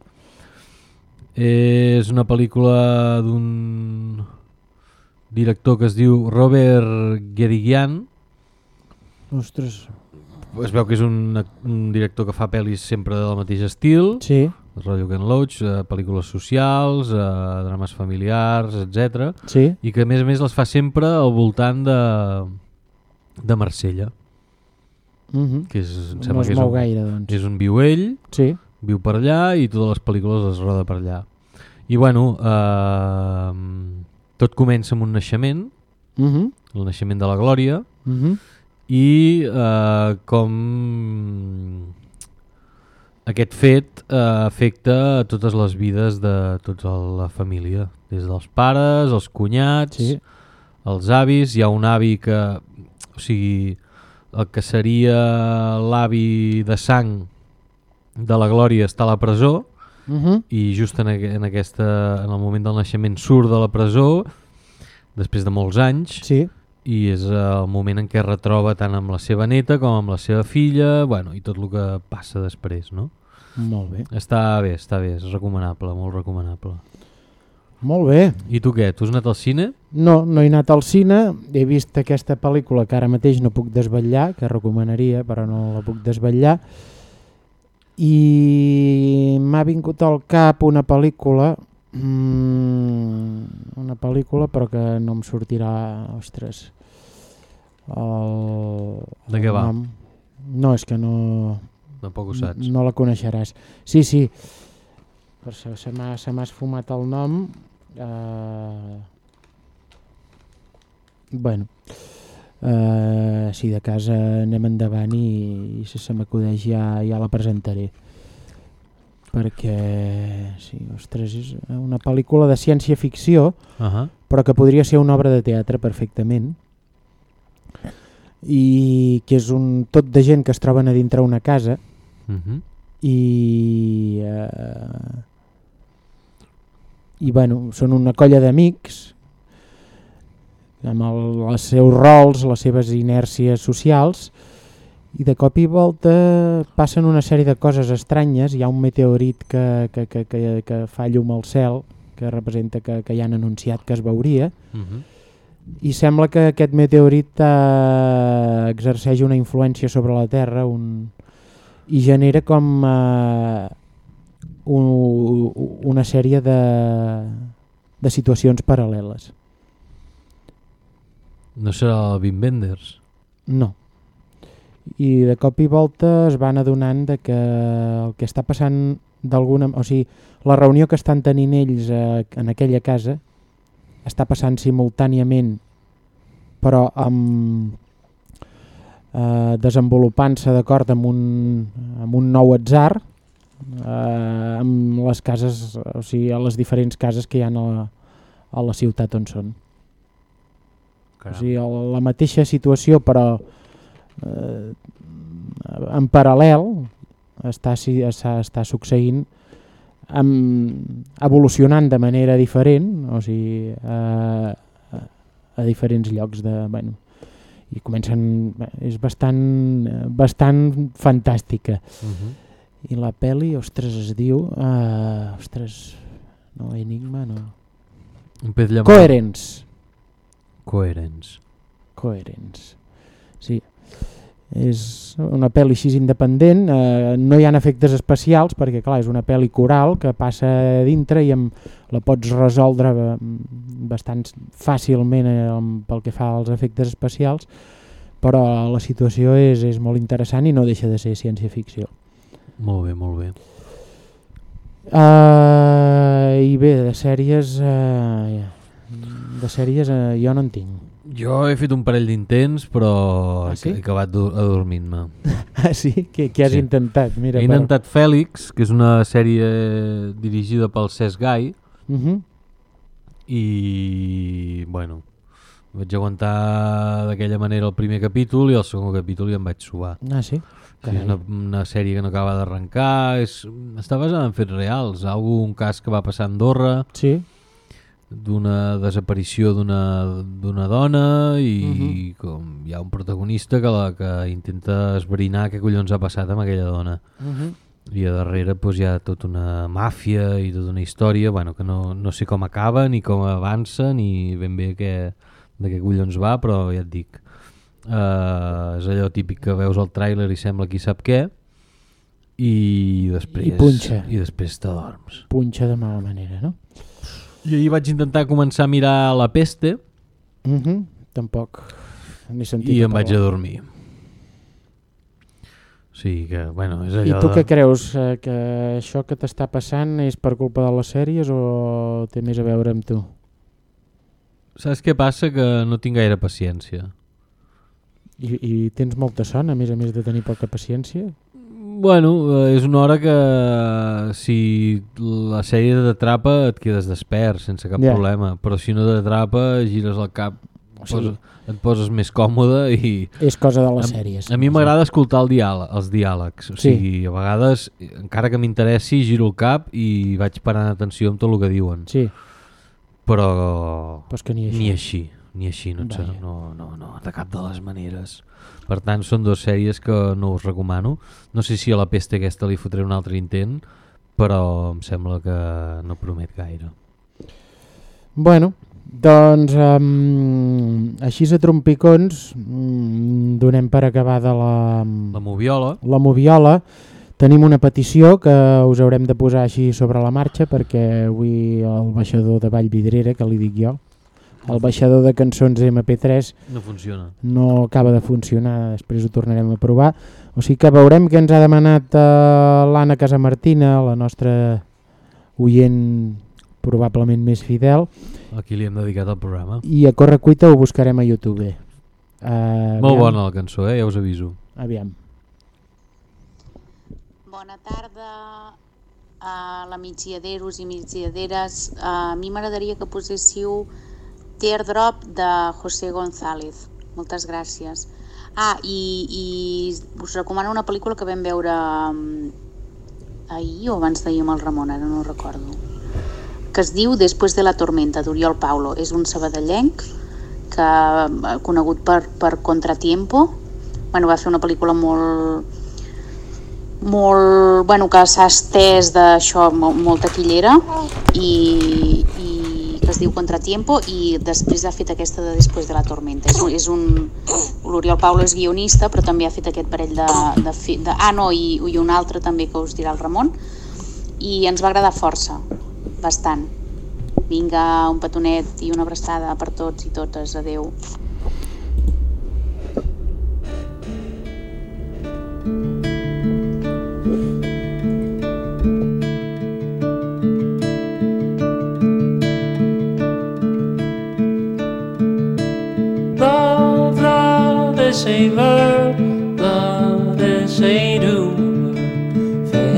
és una pel·lícula d'un director que es diu Robert Guédiguian Ostres. es veu que és un, un director que fa pel·lis sempre del mateix estil Sí. rotllo Ken Loach, eh, pel·lícules socials eh, drames familiars, etc. Sí. i que a més a més les fa sempre al voltant de de Marsella Mhm. que és, em No sembla es que és mou un, gaire, doncs. és un viu ell Sí. Viu per allà i totes les pel·lícules les roda per allà i bueno eh, tot comença amb un naixement Mhm. el naixement de la Glòria Mhm. i eh, com aquest fet eh, afecta a totes les vides de tota la família, des dels pares, els cunyats, Sí. els avis, hi ha un avi que, o sigui, el que seria l'avi de sang de la Glòria està a la presó Mhm. i just en, en, aquesta, en el moment del naixement surt de la presó després de molts anys sí. i és el moment en què es retroba tant amb la seva neta com amb la seva filla bueno, i tot el que passa després no? Molt bé. està bé, està bé, és recomanable molt recomanable Molt bé. i tu què, tu has anat al cine? No, no he anat al cine, he vist aquesta pel·lícula que ara mateix no puc desvetllar, que recomanaria, però no la puc desvetllar, i m'ha vingut al cap una pel·lícula, mm, una pel·lícula però que no em sortirà, ostres, el, De què va? nom. No, és que no... Tampoc ho saps. No la coneixeràs. Sí, sí, per això se m'ha esfumat el nom. Uh... Bueno, uh, si de casa anem endavant i, i si se m'acudeix ja, ja la presentaré. perquè sí, ostres, és una pel·lícula de ciència-ficció Ahà. però que podria ser una obra de teatre perfectament i que és un tot de gent que es troben a dintre una casa Mhm. i eh, i bueno, són una colla d'amics amb el, els seus rols, les seves inèrcies socials i de cop i volta passen una sèrie de coses estranyes, hi ha un meteorit que, que, que, que, que fa llum al cel que representa que, que ja han anunciat que es veuria Mhm. i sembla que aquest meteorit eh, exerceix una influència sobre la Terra un, i genera com eh, un, una sèrie de, de situacions paral·leles. No serà el Wim Wenders? No. I de cop i volta es van adonant de que el que està passant d'alguna... O sigui, la reunió que estan tenint ells eh, en aquella casa està passant simultàniament però amb eh, desenvolupant-se d'acord amb, un, amb un nou atzar eh, amb les cases, o sigui, a les diferents cases que hi ha a la, a la ciutat on són. O sigui, el- la mateixa situació però eh, en paral·lel està, si- està, està succeint amb, evolucionant de manera diferent o sigui, eh, a, a diferents llocs de, bueno, i comencen és bastant, bastant fantàstica. Mhm. i la peli, ostres, es diu uh, ostres, no, Enigma no. Un pez llamado... Coherence Coherence. Coherence. Sí. És una pel·li així independent, eh, no hi ha efectes especials perquè clar, és una pel·li coral que passa dintre i amb, la pots resoldre eh, bastant fàcilment eh, pel que fa als efectes especials, però la situació és, és molt interessant i no deixa de ser ciència-ficció. Molt bé, molt bé. Uh, I bé, de sèries, uh, de sèries uh, jo no en tinc. Jo he fet un parell d'intents, però Ah, sí? he acabat adormint-me. Ah, sí? Què, què has Sí. intentat? Mira, he per- intentat Fèlix, que és una sèrie dirigida pel Cesc Gai, Mhm. i bueno, vaig aguantar d'aquella manera el primer capítol i el segon capítol i em vaig subar. Ah, sí? Sí, és una, una sèrie que no acaba d'arrencar, està basada en fets reals, algú, un cas que va passar a Andorra, Sí. D'una desaparició d'una dona i Mhm. com hi ha un protagonista que, la, que intenta esbrinar què collons ha passat amb aquella dona. Mhm. I a darrere doncs, hi ha tota una màfia i tota una història bueno, que no, no sé com acaba, ni com avança, ni ben bé què, de què collons va, però ja et dic, uh, és allò típic que veus el tràiler i sembla qui sap què, i després, I punxa. i després t'adorms. Punxa de mala manera, no? I ahir vaig intentar començar a mirar La Peste Mhm. Tampoc n'he sentit i a em vaig parlar. adormir. O sigui que, bueno, és I allò tu de... què creus? Eh, que això que t'està passant és per culpa de les sèries o té més a veure amb tu? Saps què passa? Que no tinc gaire paciència. I, I tens molta son, a més a més de tenir poca paciència? Bueno, eh, és una hora que si la sèrie t'atrapa et quedes despert sense cap Ja. problema, però si no t'atrapa gires el cap, O sigui- posa, et poses més còmode i... És cosa de les a, sèries. A mi m'agrada escoltar el diàleg, els diàlegs, o Sí. sigui, a vegades, encara que m'interessi, giro el cap i vaig parant atenció amb tot el que diuen. Sí. Però, Però és que ni ni això. així, ni així, no, et sap- no, no, no, de cap de les maneres. Per tant, són dues sèries que no us recomano. No sé si a la peste aquesta li fotré un altre intent, però em sembla que no promet gaire. Bueno, doncs um, així a trompicons um, donem per acabada la, La moviola, la moviola. Tenim una petició que us haurem de posar així sobre la marxa perquè avui el baixador de Vallvidrera, que li dic jo, el baixador de cançons MP3 no funciona. no acaba de funcionar, després ho tornarem a provar. O sigui que veurem què ens ha demanat uh, l'Anna Casamartina, la nostra oient probablement més fidel, Aquí li hem dedicat el programa. i a correcuita ho buscarem a YouTube. Uh, Molt bona la cançó, eh? ja us aviso. Aviam. Bona tarda. a la migdiaderos i migdiaderes, a mi m'agradaria que poséssiu Teardrop de José González. Moltes gràcies. Ah, i, i us recomano una pel·lícula que vam veure mm, ahir o abans d'ahir amb el Ramon, ara no recordo, que es diu Després de la tormenta, d'Oriol Paulo. És un sabadellenc que eh, conegut per, per Contratiempo. Bueno, va fer una pel·lícula molt, molt, bueno, que s'ha estès d'això mo- molt taquillera i, i que es diu Contratiempo i després ha fet aquesta de Després de la tormenta. És un, és un l'Oriol Paulo és guionista però també ha fet aquest parell de, de, fi- de ah no, i, i un altre també que us dirà el Ramon i ens va agradar força, bastant. Vinga, un petonet i una abraçada per tots i totes. Adeu. is een love. dat is een doel. Verder.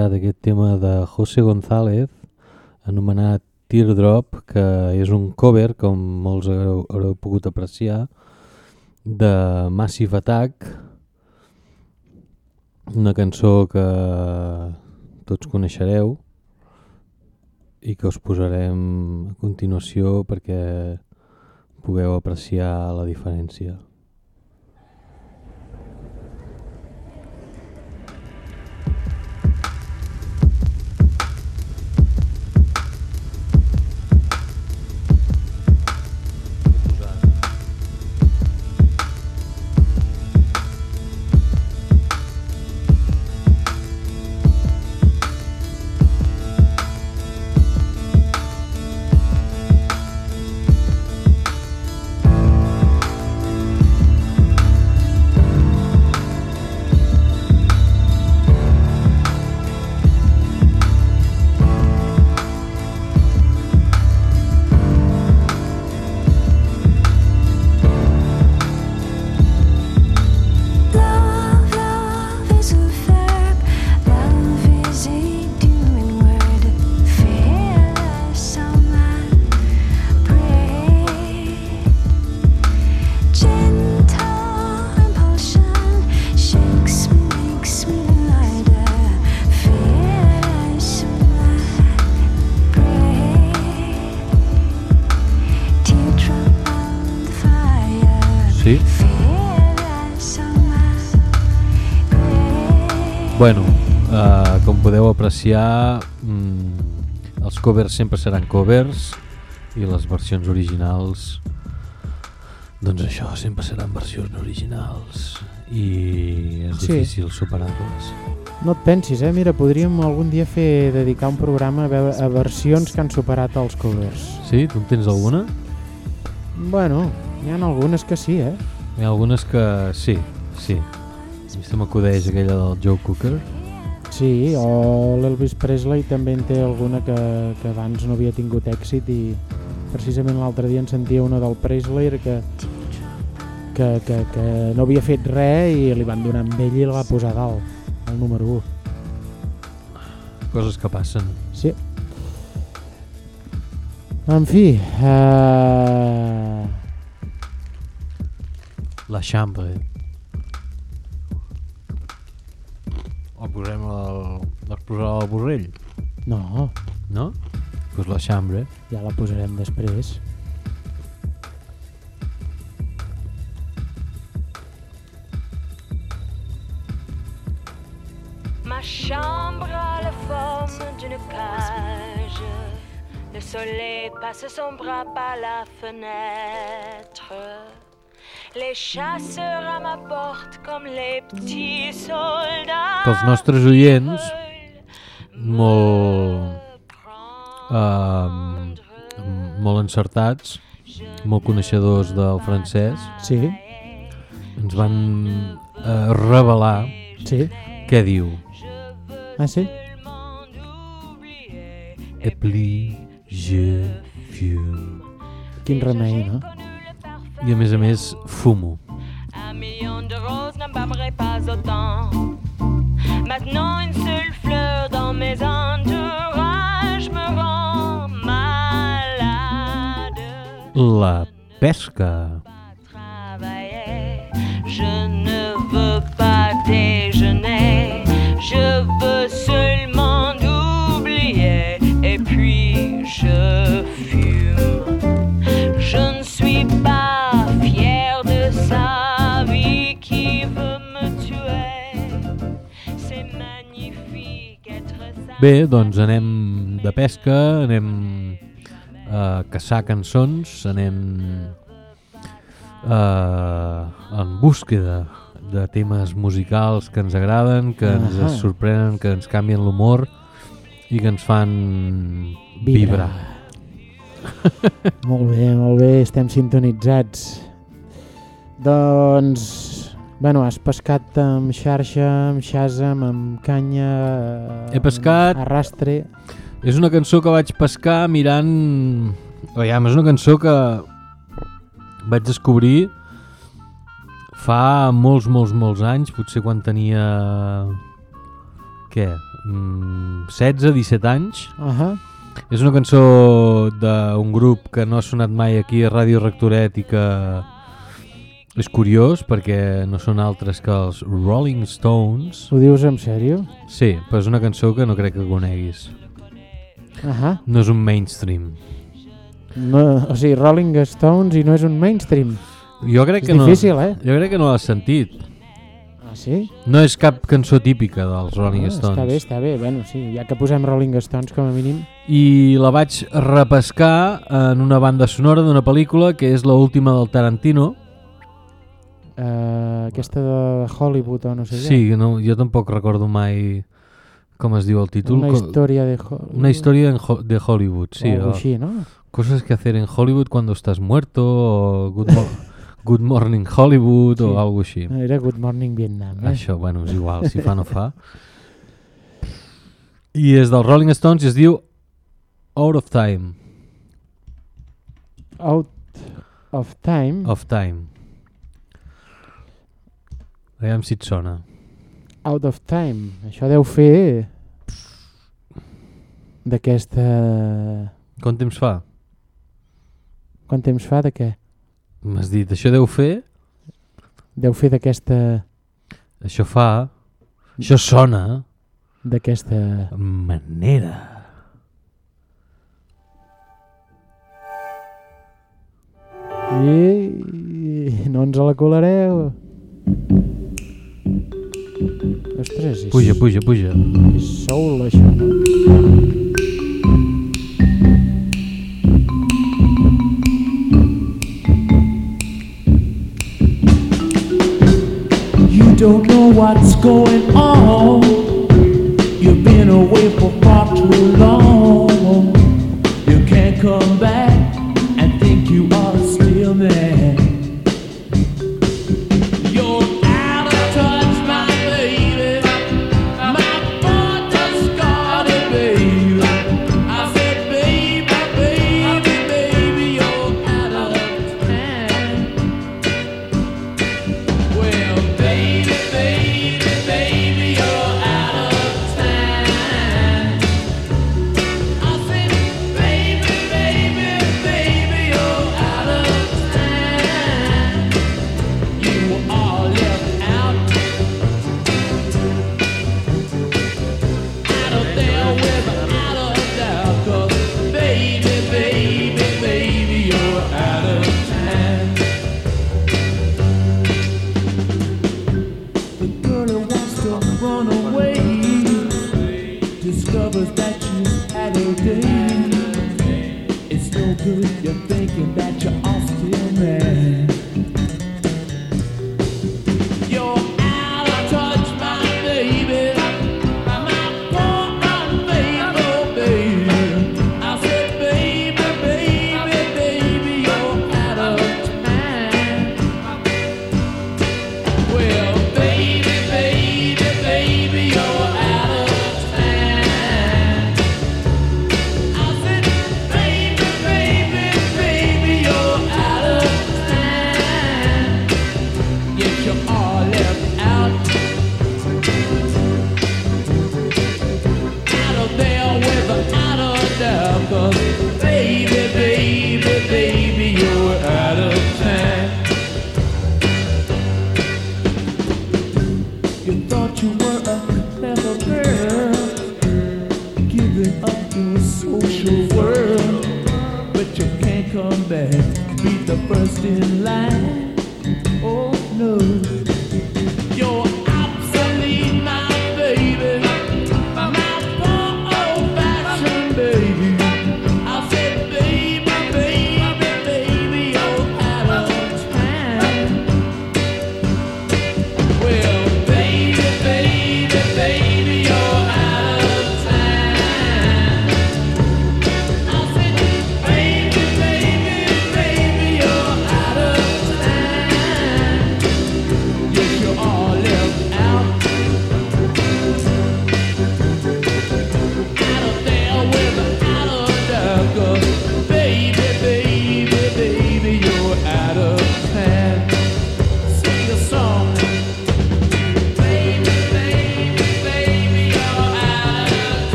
Estat aquest tema de José González, anomenat Teardrop, que és un cover, com molts haureu, haureu pogut apreciar, de Massive Attack, una cançó que tots coneixereu i que us posarem a continuació perquè pugueu apreciar la diferència. Apreciar, mm, els covers sempre seran covers i les versions originals, doncs això, sempre seran versions originals i és Sí. difícil superar-les. No et pensis, eh? Mira, podríem algun dia fer dedicar un programa a, veure, a versions que han superat els covers. Sí? Tu en tens alguna? Bueno, hi ha algunes que sí, eh? Hi ha algunes que sí, sí. A mi se m'acudeix aquella del Joe Cooker. Sí, o l'Elvis Presley també en té alguna que, que abans no havia tingut èxit i precisament l'altre dia en sentia una del Presley que, que, que, que no havia fet res i li van donar amb ell i el va posar dalt, el número 1. Coses que passen. Sí. En fi, uh... La Chambre. O posem el... Vols posar el Borrell? no, No? Pues la Chambre. ja la posarem després. Ma chambre a la forme d'une cage. Le soleil passe son bras par la fenêtre. Les chasseurs à ma porte comme les petits soldats. Que els nostres oients, molt, uh, molt encertats, molt coneixedors del francès, sí. ens van uh, revelar sí. què diu. Ah, sí? Et pli, je fume. Quin remei, no? I a més a més, fumo. Un million de roses n'embâmerait pas autant. Maintenant, une seule fleur dans mes entourages me rend malade. La pesca. Travailler, je ne veux pas déjeuner. Je veux Bé, doncs anem de pesca, anem a caçar cançons, anem eh, en búsqueda de temes musicals que ens agraden, que ens Ahà. sorprenen, que ens canvien l'humor i que ens fan Vibrar. vibrar. Molt bé, molt bé, estem sintonitzats. Doncs, bueno, has pescat amb xarxa, amb xàsam, amb canya... He pescat- arrastre... És una cançó que vaig pescar mirant... Aviam, és una cançó que vaig descobrir fa molts, molts, molts anys, potser quan tenia... Què? Mm, 16, 17 anys. Ahà. És una cançó d'un grup que no ha sonat mai aquí a Ràdio Rectoret i que és curiós perquè no són altres que els Rolling Stones. Ho dius en sèrio? Sí, però és una cançó que no crec que coneguis. Ahà. No és un mainstream. No, o sigui, Rolling Stones i no és un mainstream. Jo crec és que difícil, no, eh? Jo crec que no l'has sentit. Ah, sí? No és cap cançó típica dels Rolling Ah, Stones. Està bé, està bé. Bueno, sí, ja que posem Rolling Stones com a mínim. I la vaig repescar en una banda sonora d'una pel·lícula que és l'última del Tarantino. Uh, aquesta de Hollywood o no sé Sí, no, jo tampoc recordo mai com es diu el títol. Una història de Hollywood. Una història Ho- de Hollywood, sí. O o així, no? Cosas que hacer en Hollywood cuando estás muerto o Good, Mo Good Morning Hollywood Sí. o algo així. Era Good Morning Vietnam. Eh? Això, bueno, és igual, si fa no fa. I és dels Rolling Stones i es diu Out of Time. Out of Time. Of Time. Aviam si et sona. Out of Time. Això deu fer... d'aquesta... Quant temps fa? Quant temps fa de què? M'has dit, això deu fer... Deu fer d'aquesta... Això fa... Això sona... D'aquesta... Manera... I... No ens la colareu... Ostres. Puja, puja, puja. És soul, això, no? don't know what's going on. You've been away for far too long. You can't come back.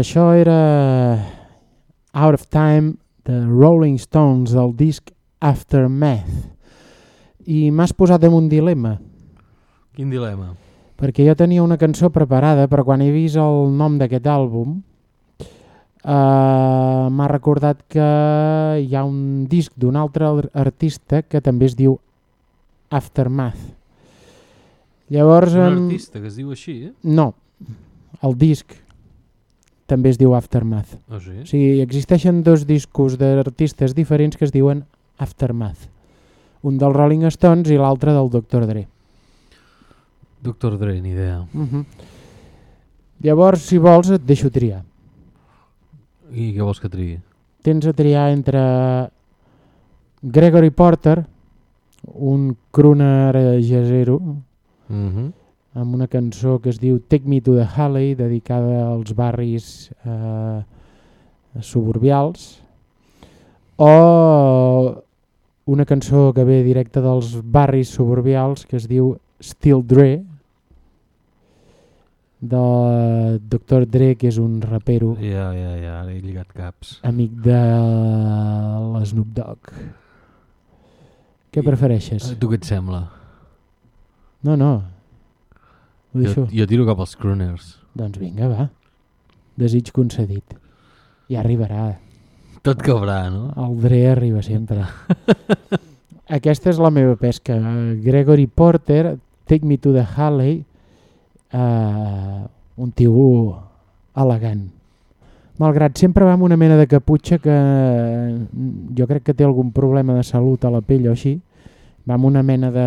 Això era Out of Time de Rolling Stones del disc Aftermath. I m'has posat en un dilema, Quin dilema? perquè jo tenia una cançó preparada, però quan he vist el nom d'aquest àlbum eh, m'ha recordat que hi ha un disc d'un altre ar- artista que també es diu Aftermath. Llavors... Un artista que es diu així, eh? No, el disc també es diu Aftermath. Ah, sí? O sigui, existeixen dos discos d'artistes diferents que es diuen Aftermath. Un dels Rolling Stones i l'altre del Dr. Dre. Doctor Dre, ni idea. Uh -huh. Llavors, si vols, et deixo triar. I què vols que trigui? Tens a triar entre Gregory Porter, un crooner jazzero, Mhm. Amb una cançó que es diu Take Me to the Halley, dedicada als barris eh, suburbials, o una cançó que ve directa dels barris suburbials que es diu Still Dre, de Dr. Dre, que és un rapero Ja, ja, ja, he lligat caps. amic de l'Snoop Dogg. Què prefereixes? A tu què et sembla? No, no. Ho Jo, deixo. jo tiro cap als crooners. Doncs vinga, va. Desig concedit. Ja arribarà. Tot cabrà, no? El Dre arriba sempre. Aquesta és la meva pesca. Gregory Porter, Take Me to the Halley, uh, un tio elegant. Malgrat sempre va amb una mena de caputxa que mm, jo crec que té algun problema de salut a la pell o així, va amb una mena de...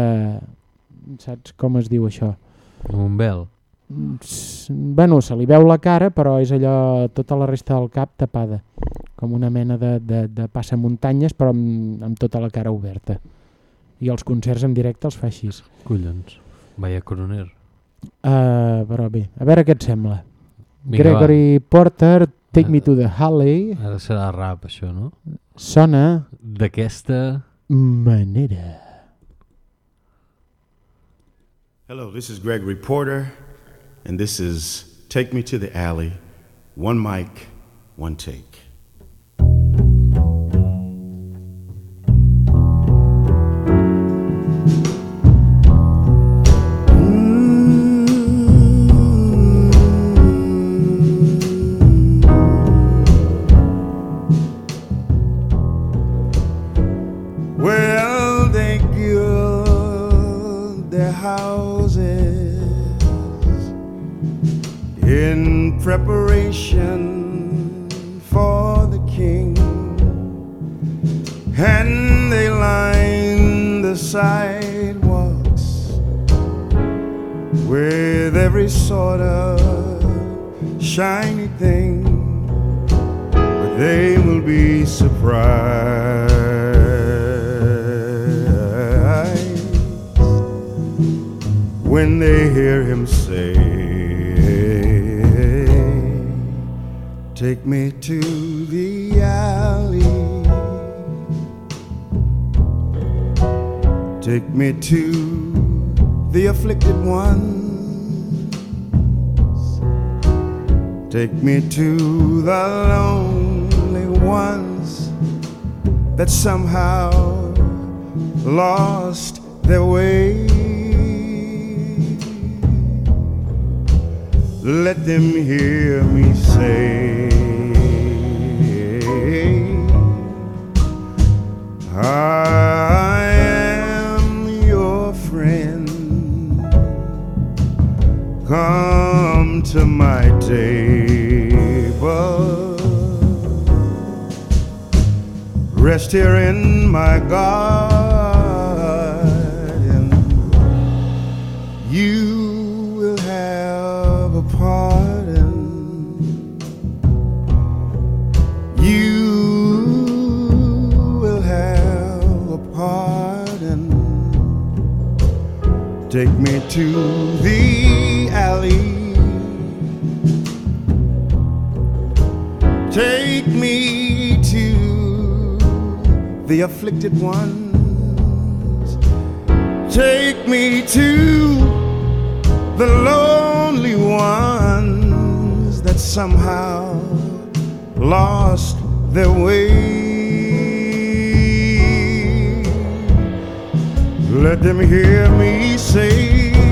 saps com es diu això? Un vel. S- Bueno, se li veu la cara, però és allò, tota la resta del cap tapada, com una mena de, de, de passamuntanyes, però amb, amb tota la cara oberta. I els concerts en directe els fa així. Collons. Vaya crooner. Uh, però bé, a veure què et sembla. Vinga, Gregory Porter, Take Me to the Halley, Ara serà rap, això, no? sona D'aquesta... manera. Hello, this is Gregory Porter, and this is Take Me to the Alley. One mic, one take. Preparation for the king, and they line the sidewalks with every sort of shiny thing. But they will be surprised when they hear him say, Take me to the alley, take me to the afflicted ones. Take me to the lonely ones that somehow lost their way. Let them hear me say, I am your friend. Come to my table. Rest here in my garden. To the alley. Take me to the afflicted ones. Take me to the lonely ones that somehow lost their way. Let them hear me say,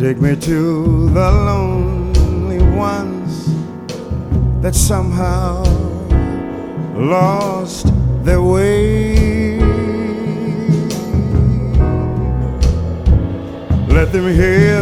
Take me to the lonely ones that somehow lost their way. Let them hear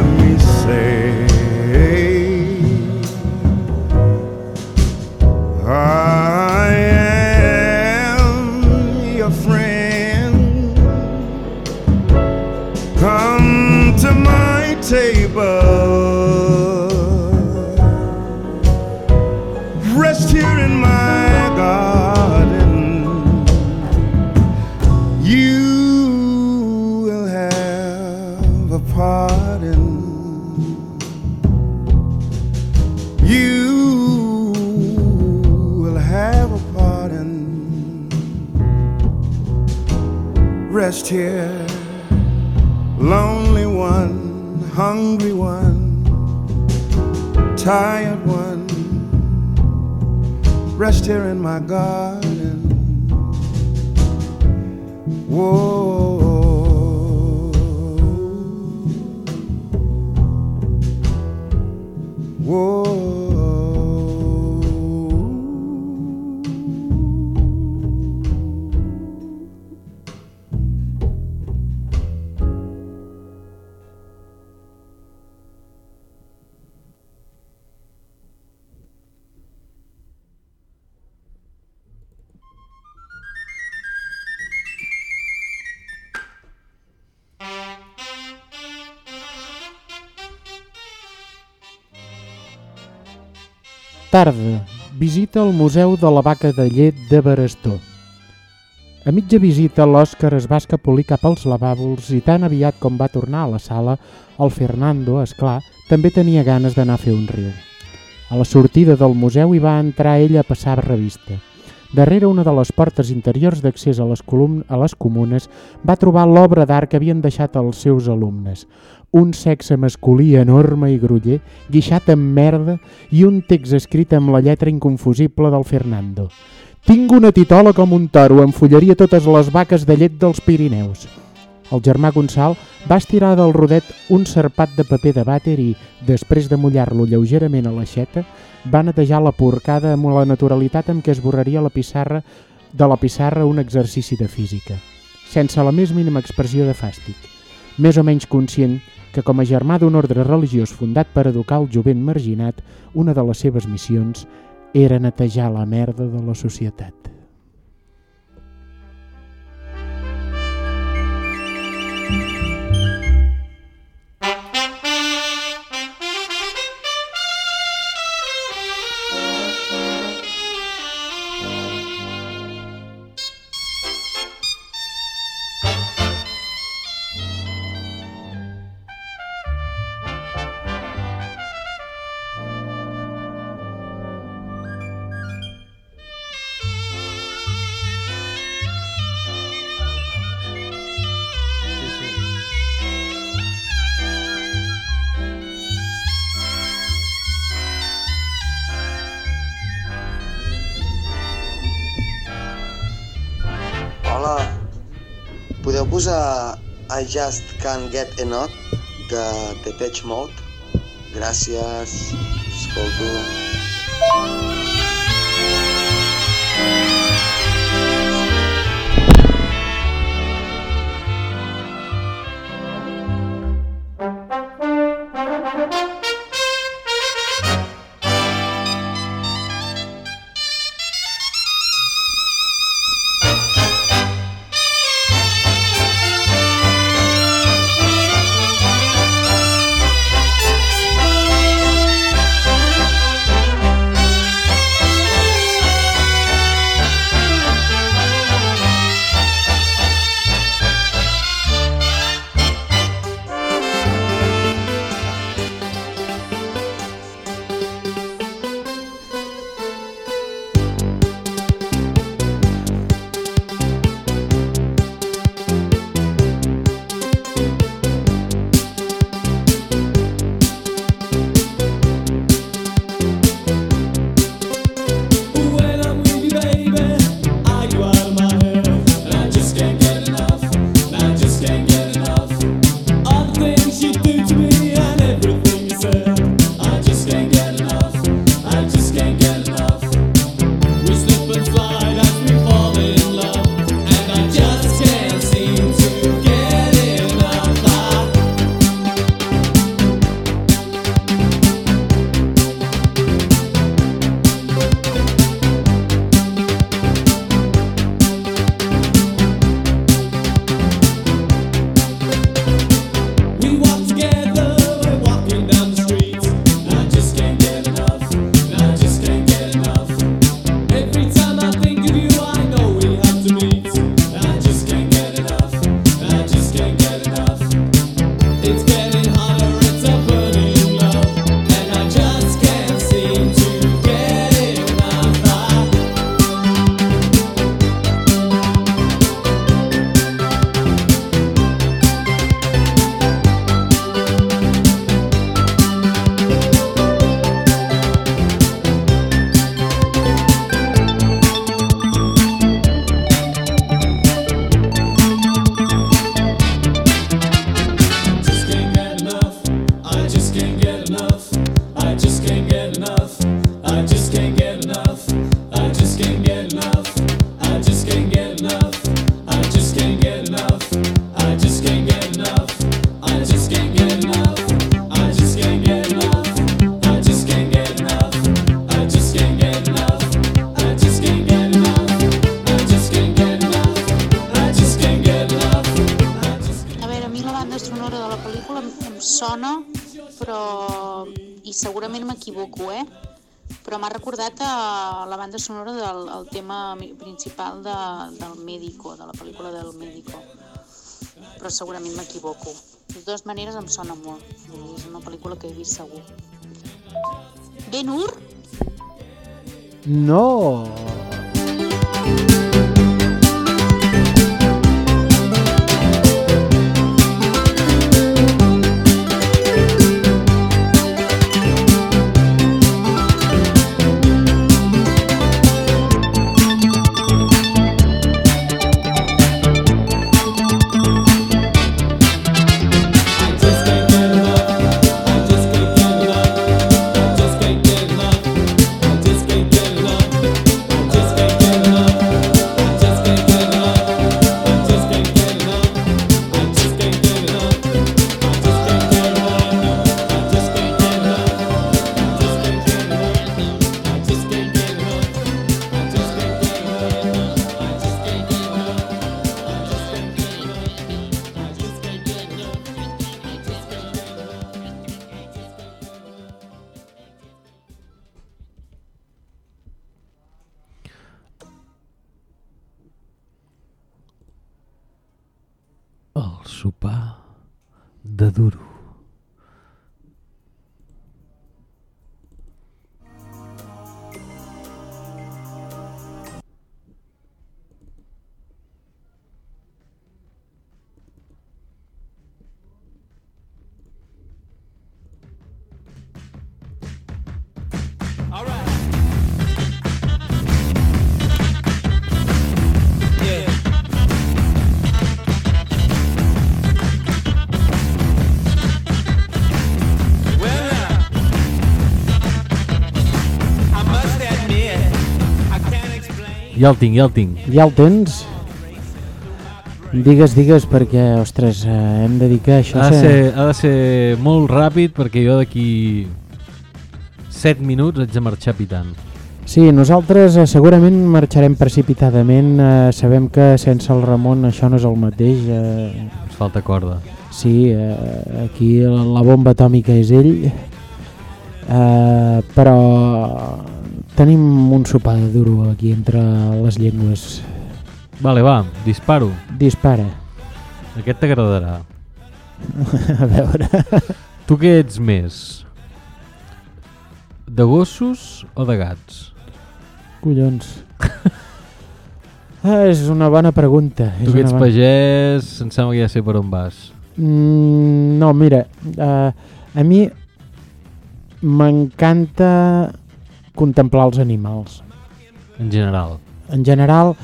Tarda. Visita al Museu de la Vaca de Llet de Barastó. A mitja visita, l'Òscar es va escapolir cap als lavàbols i tan aviat com va tornar a la sala, el Fernando, és clar, també tenia ganes d'anar a fer un riu. A la sortida del museu hi va entrar ella a passar revista. Darrere una de les portes interiors d'accés a, a les comunes va trobar l'obra d'art que havien deixat els seus alumnes. Un sexe masculí enorme i gruller, guixat amb merda i un text escrit amb la lletra inconfusible del Fernando. Tinc una titola com un toro, enfollaria totes les vaques de llet dels Pirineus. El germà Gonçal va estirar del rodet un serpat de paper de vàter i, després de mullar-lo lleugerament a l'aixeta, va netejar la porcada amb la naturalitat amb què esborraria la pissarra de la pissarra un exercici de física, sense la més mínima expressió de fàstic, més o menys conscient que com a germà d'un ordre religiós fundat per educar el jovent marginat, una de les seves missions era netejar la merda de la societat. just can't get enough the, the pitch mode. Gracias. Skoldu. banda sonora del el tema principal de, del Médico, de la pel·lícula del Médico. Però segurament m'equivoco. De dues maneres em sona molt. És una pel·lícula que he vist segur. Ben-Hur? No! Sopar de duro. Ja el tinc, ja el tinc. Ja el tens? Digues, digues, perquè, ostres, eh, hem de dir que això... Ha de, se- ser, ha de ser molt ràpid perquè jo d'aquí 7 minuts haig de marxar pitant. Sí, nosaltres eh, segurament marxarem precipitadament, eh, sabem que sense el Ramon això no és el mateix. Eh, Ens falta corda. sí, eh, aquí la, la bomba atòmica és ell, eh, però tenim un sopar duro aquí entre les llengües. Vale, va, disparo. Dispara. Aquest t'agradarà. A veure. Tu què ets més? De gossos o de gats? Collons. Ah, és una bona pregunta. Tu és que ets bona- pagès, em sembla que ja sé per on vas. Mm, no, mira, uh, a mi m'encanta contemplar els animals. En general. En general,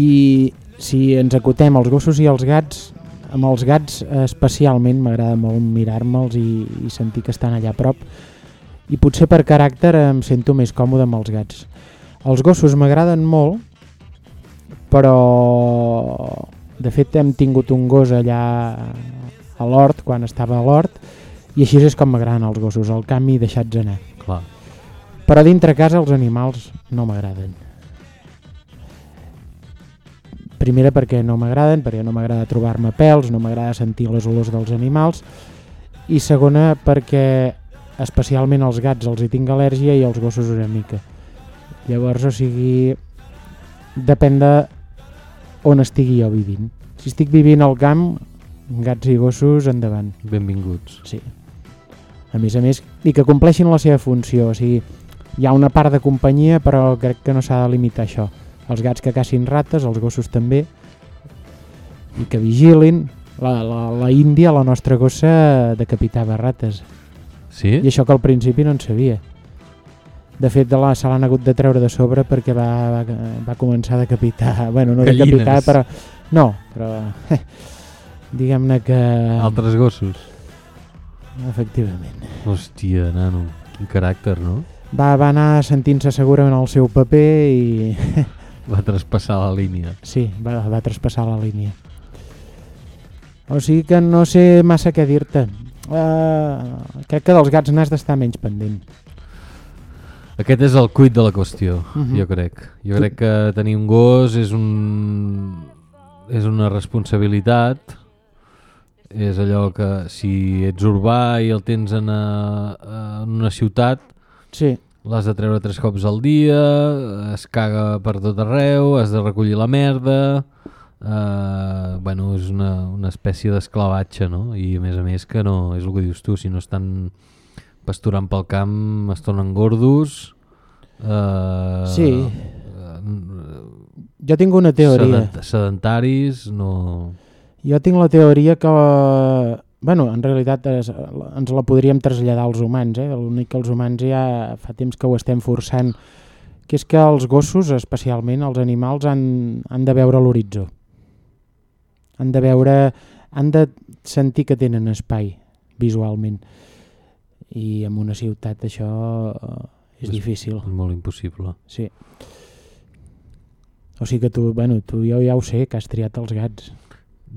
i si ens acotem als gossos i als gats, amb els gats especialment m'agrada molt mirar-me'ls i, i sentir que estan allà a prop. I potser per caràcter em sento més còmode amb els gats. Els gossos m'agraden molt, però de fet hem tingut un gos allà a l'hort, quan estava a l'hort, i així és com m'agraden els gossos, el canvi deixats anar. Però dintre casa els animals no m'agraden. Primera perquè no m'agraden, perquè no m'agrada trobar-me pèls, no m'agrada sentir les olors dels animals, i segona perquè especialment els gats els hi tinc al·lèrgia i els gossos una mica. Llavors, o sigui, depèn de on estigui jo vivint. Si estic vivint al camp, gats i gossos endavant. Benvinguts. Sí. A més a més, i que compleixin la seva funció, o sigui, hi ha una part de companyia, però crec que no s'ha de limitar això. Els gats que cacin rates, els gossos també, i que vigilin. La, la, la Índia, la nostra gossa, decapitava rates. Sí? I això que al principi no en sabia. De fet, de la, se l'han hagut de treure de sobre perquè va, va, va començar a decapitar. Bueno, no Gallines. decapitar, però... No, però... Diguem-ne que... Altres gossos. Efectivament. Hòstia, nano, quin caràcter, no? Va, va anar sentint-se segura en el seu paper i... Va traspassar la línia. Sí, va, va traspassar la línia. O sigui que no sé massa què dir-te. Uh, crec que dels gats n'has d'estar menys pendent. Aquest és el cuit de la qüestió, Mhm. jo crec. Jo crec que tenir un gos és un és una responsabilitat. És allò que si ets urbà i el tens en, a, en una ciutat, sí. L'has de treure tres cops al dia, es caga per tot arreu, has de recollir la merda... Uh, bueno, és una, una espècie d'esclavatge, no? I a més a més que no, és el que dius tu, si no estan pasturant pel camp es tornen gordos uh, Sí. Jo tinc una teoria. sedent- sedentaris no... Jo tinc la teoria que, bueno, en realitat es, ens la podríem traslladar als humans, eh? l'únic que els humans ja fa temps que ho estem forçant, que és que els gossos, especialment els animals, han, han de veure l'horitzó. Han de veure, han de sentir que tenen espai visualment. I en una ciutat això eh, és, És- difícil. és molt impossible. Sí. O sigui que tu, bueno, tu jo ja ho sé, que has triat els gats.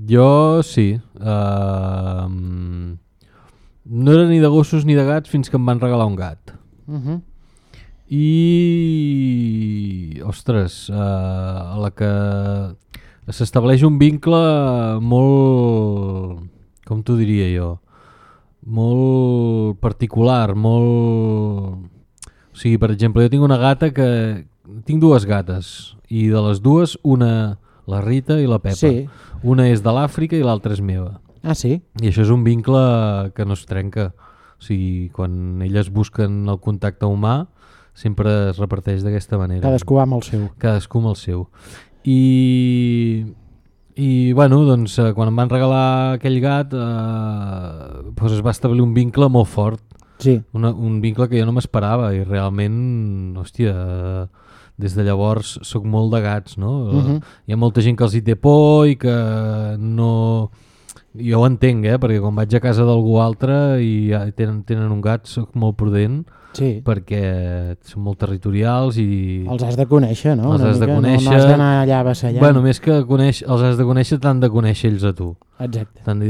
Jo sí. Uh, no era ni de gossos ni de gats fins que em van regalar un gat. Mhm. I... Ostres, uh, a la que s'estableix un vincle molt... Com t'ho diria jo? Molt particular, molt... O sigui, per exemple, jo tinc una gata que... Tinc dues gates i de les dues una, la Rita i la Pepa. Sí. Una és de l'Àfrica i l'altra és meva. Ah, sí? I això és un vincle que no es trenca. O sigui, quan elles busquen el contacte humà, sempre es reparteix d'aquesta manera. Cadascú amb el seu. Cadascú amb el seu. I, i bueno, doncs, eh, quan em van regalar aquell gat, eh, doncs es va establir un vincle molt fort. Sí. Una, un vincle que jo no m'esperava i realment, hòstia, eh, des de llavors sóc molt de gats, no? Mhm. Hi ha molta gent que els hi té por i que no... Jo ho entenc, eh? perquè quan vaig a casa d'algú altre i ja tenen, tenen un gat sóc molt prudent Sí. perquè són molt territorials i... Els has de conèixer, no? Els Una has de mica, no- conèixer... No, has d'anar allà vassallant. Bueno, més que conèixer, els has de conèixer, t'han de conèixer ells a tu. Exacte. T'han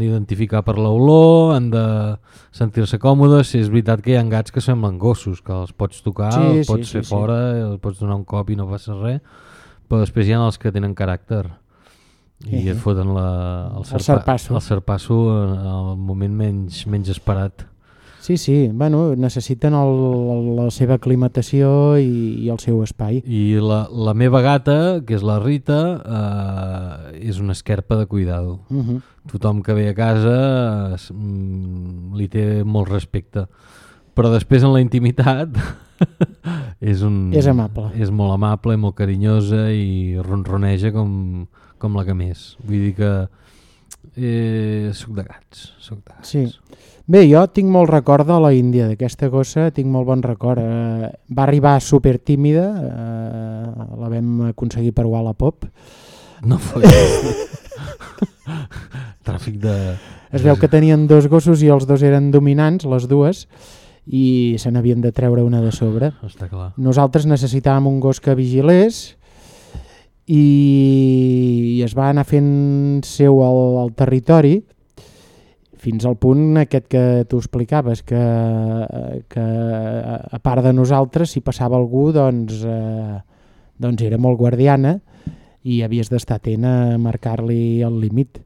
d'identificar per l'olor, han de sentir-se còmodes. Si és veritat que hi ha gats que semblen gossos, que els pots tocar, Sí, els sí, pots sí, fer sí. fora, els pots donar un cop i no passa res, però després hi ha els que tenen caràcter i Eh. et foten la, el, El sarpasso. el sarpasso en el moment menys, menys esperat. Sí, sí, bueno, necessiten el, la seva aclimatació i, i el seu espai. I la, la meva gata, que és la Rita, eh, és una esquerpa de cuidado. Mhm. Tothom que ve a casa es- mm, li té molt respecte. Però després en la intimitat és un... És amable. És molt amable i molt carinyosa i ronroneja com, com la que més. Vull dir que eh, soc de gats. Soc de gats. Sí. Bé, jo tinc molt record de la Índia, d'aquesta gossa, tinc molt bon record. Eh, va arribar super tímida, eh, la vam aconseguir per Wallapop. No fotis. Tràfic de... Es veu que tenien dos gossos i els dos eren dominants, les dues, i se n'havien de treure una de sobre. Està clar. Nosaltres necessitàvem un gos que vigilés i es va anar fent seu al, al territori fins al punt aquest que tu explicaves, que, que a part de nosaltres, si passava algú, doncs, eh, doncs era molt guardiana i havies d'estar atent a marcar-li el límit.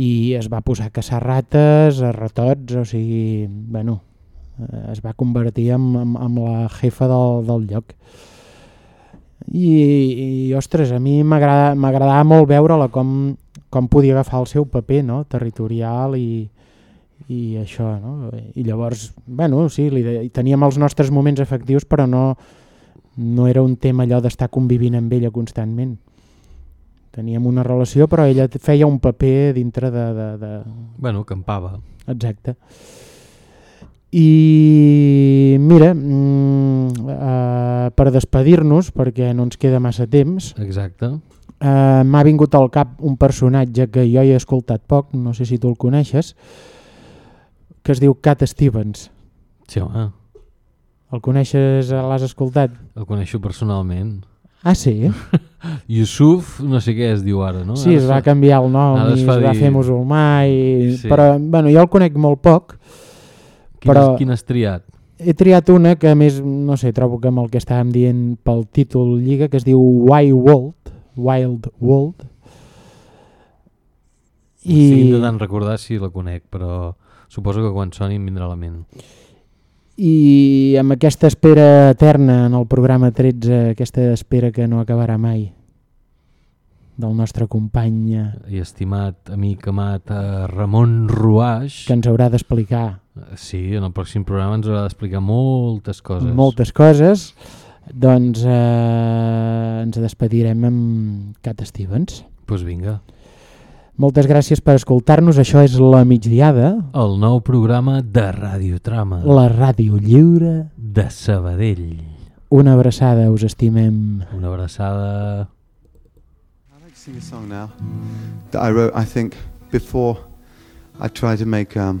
I es va posar a caçar rates, a ratots, o sigui, bueno, eh, es va convertir en, en, en la jefa del, del lloc. I, i ostres, a mi m'agrada- m'agradava molt veure-la com, com podia agafar el seu paper no? territorial i, i això, no? I llavors, bueno, sí, li de, teníem els nostres moments efectius, però no, no era un tema allò d'estar convivint amb ella constantment. Teníem una relació, però ella feia un paper dintre de... de, de... Bueno, campava. Exacte. I mira, mm, eh, per despedir-nos, perquè no ens queda massa temps, Exacte. eh, m'ha vingut al cap un personatge que jo he escoltat poc, no sé si tu el coneixes, que es diu Cat Stevens. Sí, home. El coneixes, l'has escoltat? El coneixo personalment. Ah, sí? Yusuf, no sé què es diu ara, no? Sí, Ara es va canviar el nom ara i es va dir- fer musulmà, i... Sí. però bueno, jo el conec molt poc, Quin, però quin has triat? he triat una que a més, no sé, trobo que amb el que estàvem dient pel títol lliga, que es diu Wild World, Wild World, I... Estic i, intentant recordar si la conec, però suposo que quan soni em vindrà a la ment. i amb aquesta espera eterna en el programa 13, aquesta espera que no acabarà mai, del nostre company eh, I estimat amic amat eh, Ramon Ruaix, que ens haurà d'explicar sí, en el pròxim programa ens haurà d'explicar moltes coses. moltes coses, doncs eh, ens despedirem amb Cat Stevens. Doncs pues vinga. Moltes gràcies per escoltar-nos, això és La Migdiada, El nou programa de Radiotrama la ràdio lliure. de Sabadell. Una abraçada, us estimem. Una abraçada... sing a song now that I wrote, I think, before I tried to make um,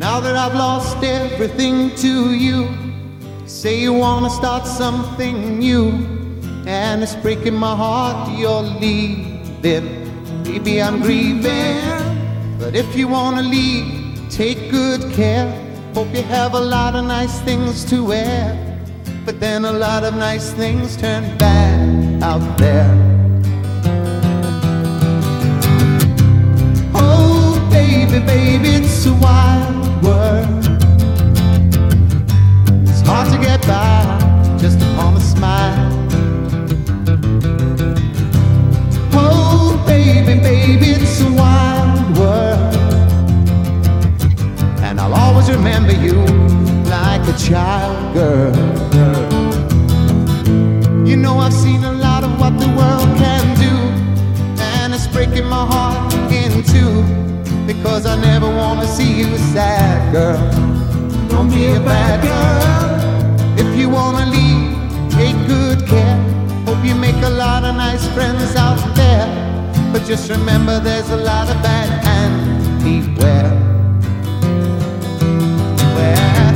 Now that I've lost everything to you Say you wanna start something new And it's breaking my heart you're leaving Maybe I'm grieving But if you wanna leave, take good care. Hope you have a lot of nice things to wear. But then a lot of nice things turn bad out there. Oh, baby, baby, it's a wild It's hard to get by just upon a smile. Oh, baby, baby, it's a wild world. And I'll always remember you like a child girl. You know, I've seen a lot of what the world can do, and it's breaking my heart in two. Because I never wanna see you sad, girl. Don't be a bad girl. If you wanna leave, take good care. Hope you make a lot of nice friends out there. But just remember there's a lot of bad and beware. Where?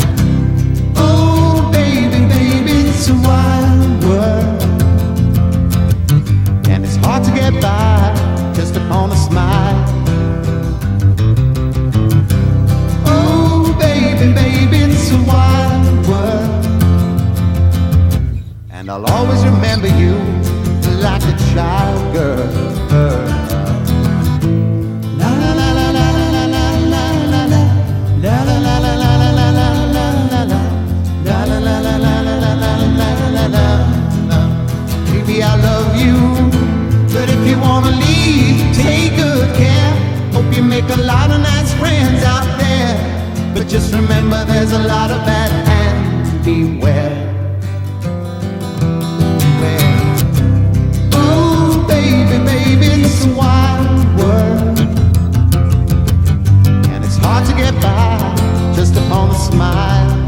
Oh, baby, baby, it's a wild world. And it's hard to get by just upon a smile. baby, baby, it's a wild world. And I'll always remember you like a child girl. Baby, I love you, but if you wanna leave, take good care. Hope you make a lot of nice friends out but just remember there's a lot of bad and beware. Oh, baby, baby, it's a wild world. And it's hard to get by just upon a smile.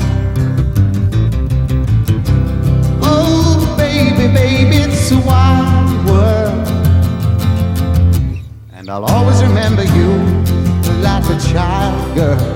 Oh, baby, baby, it's a wild world. And I'll always remember you like a child girl.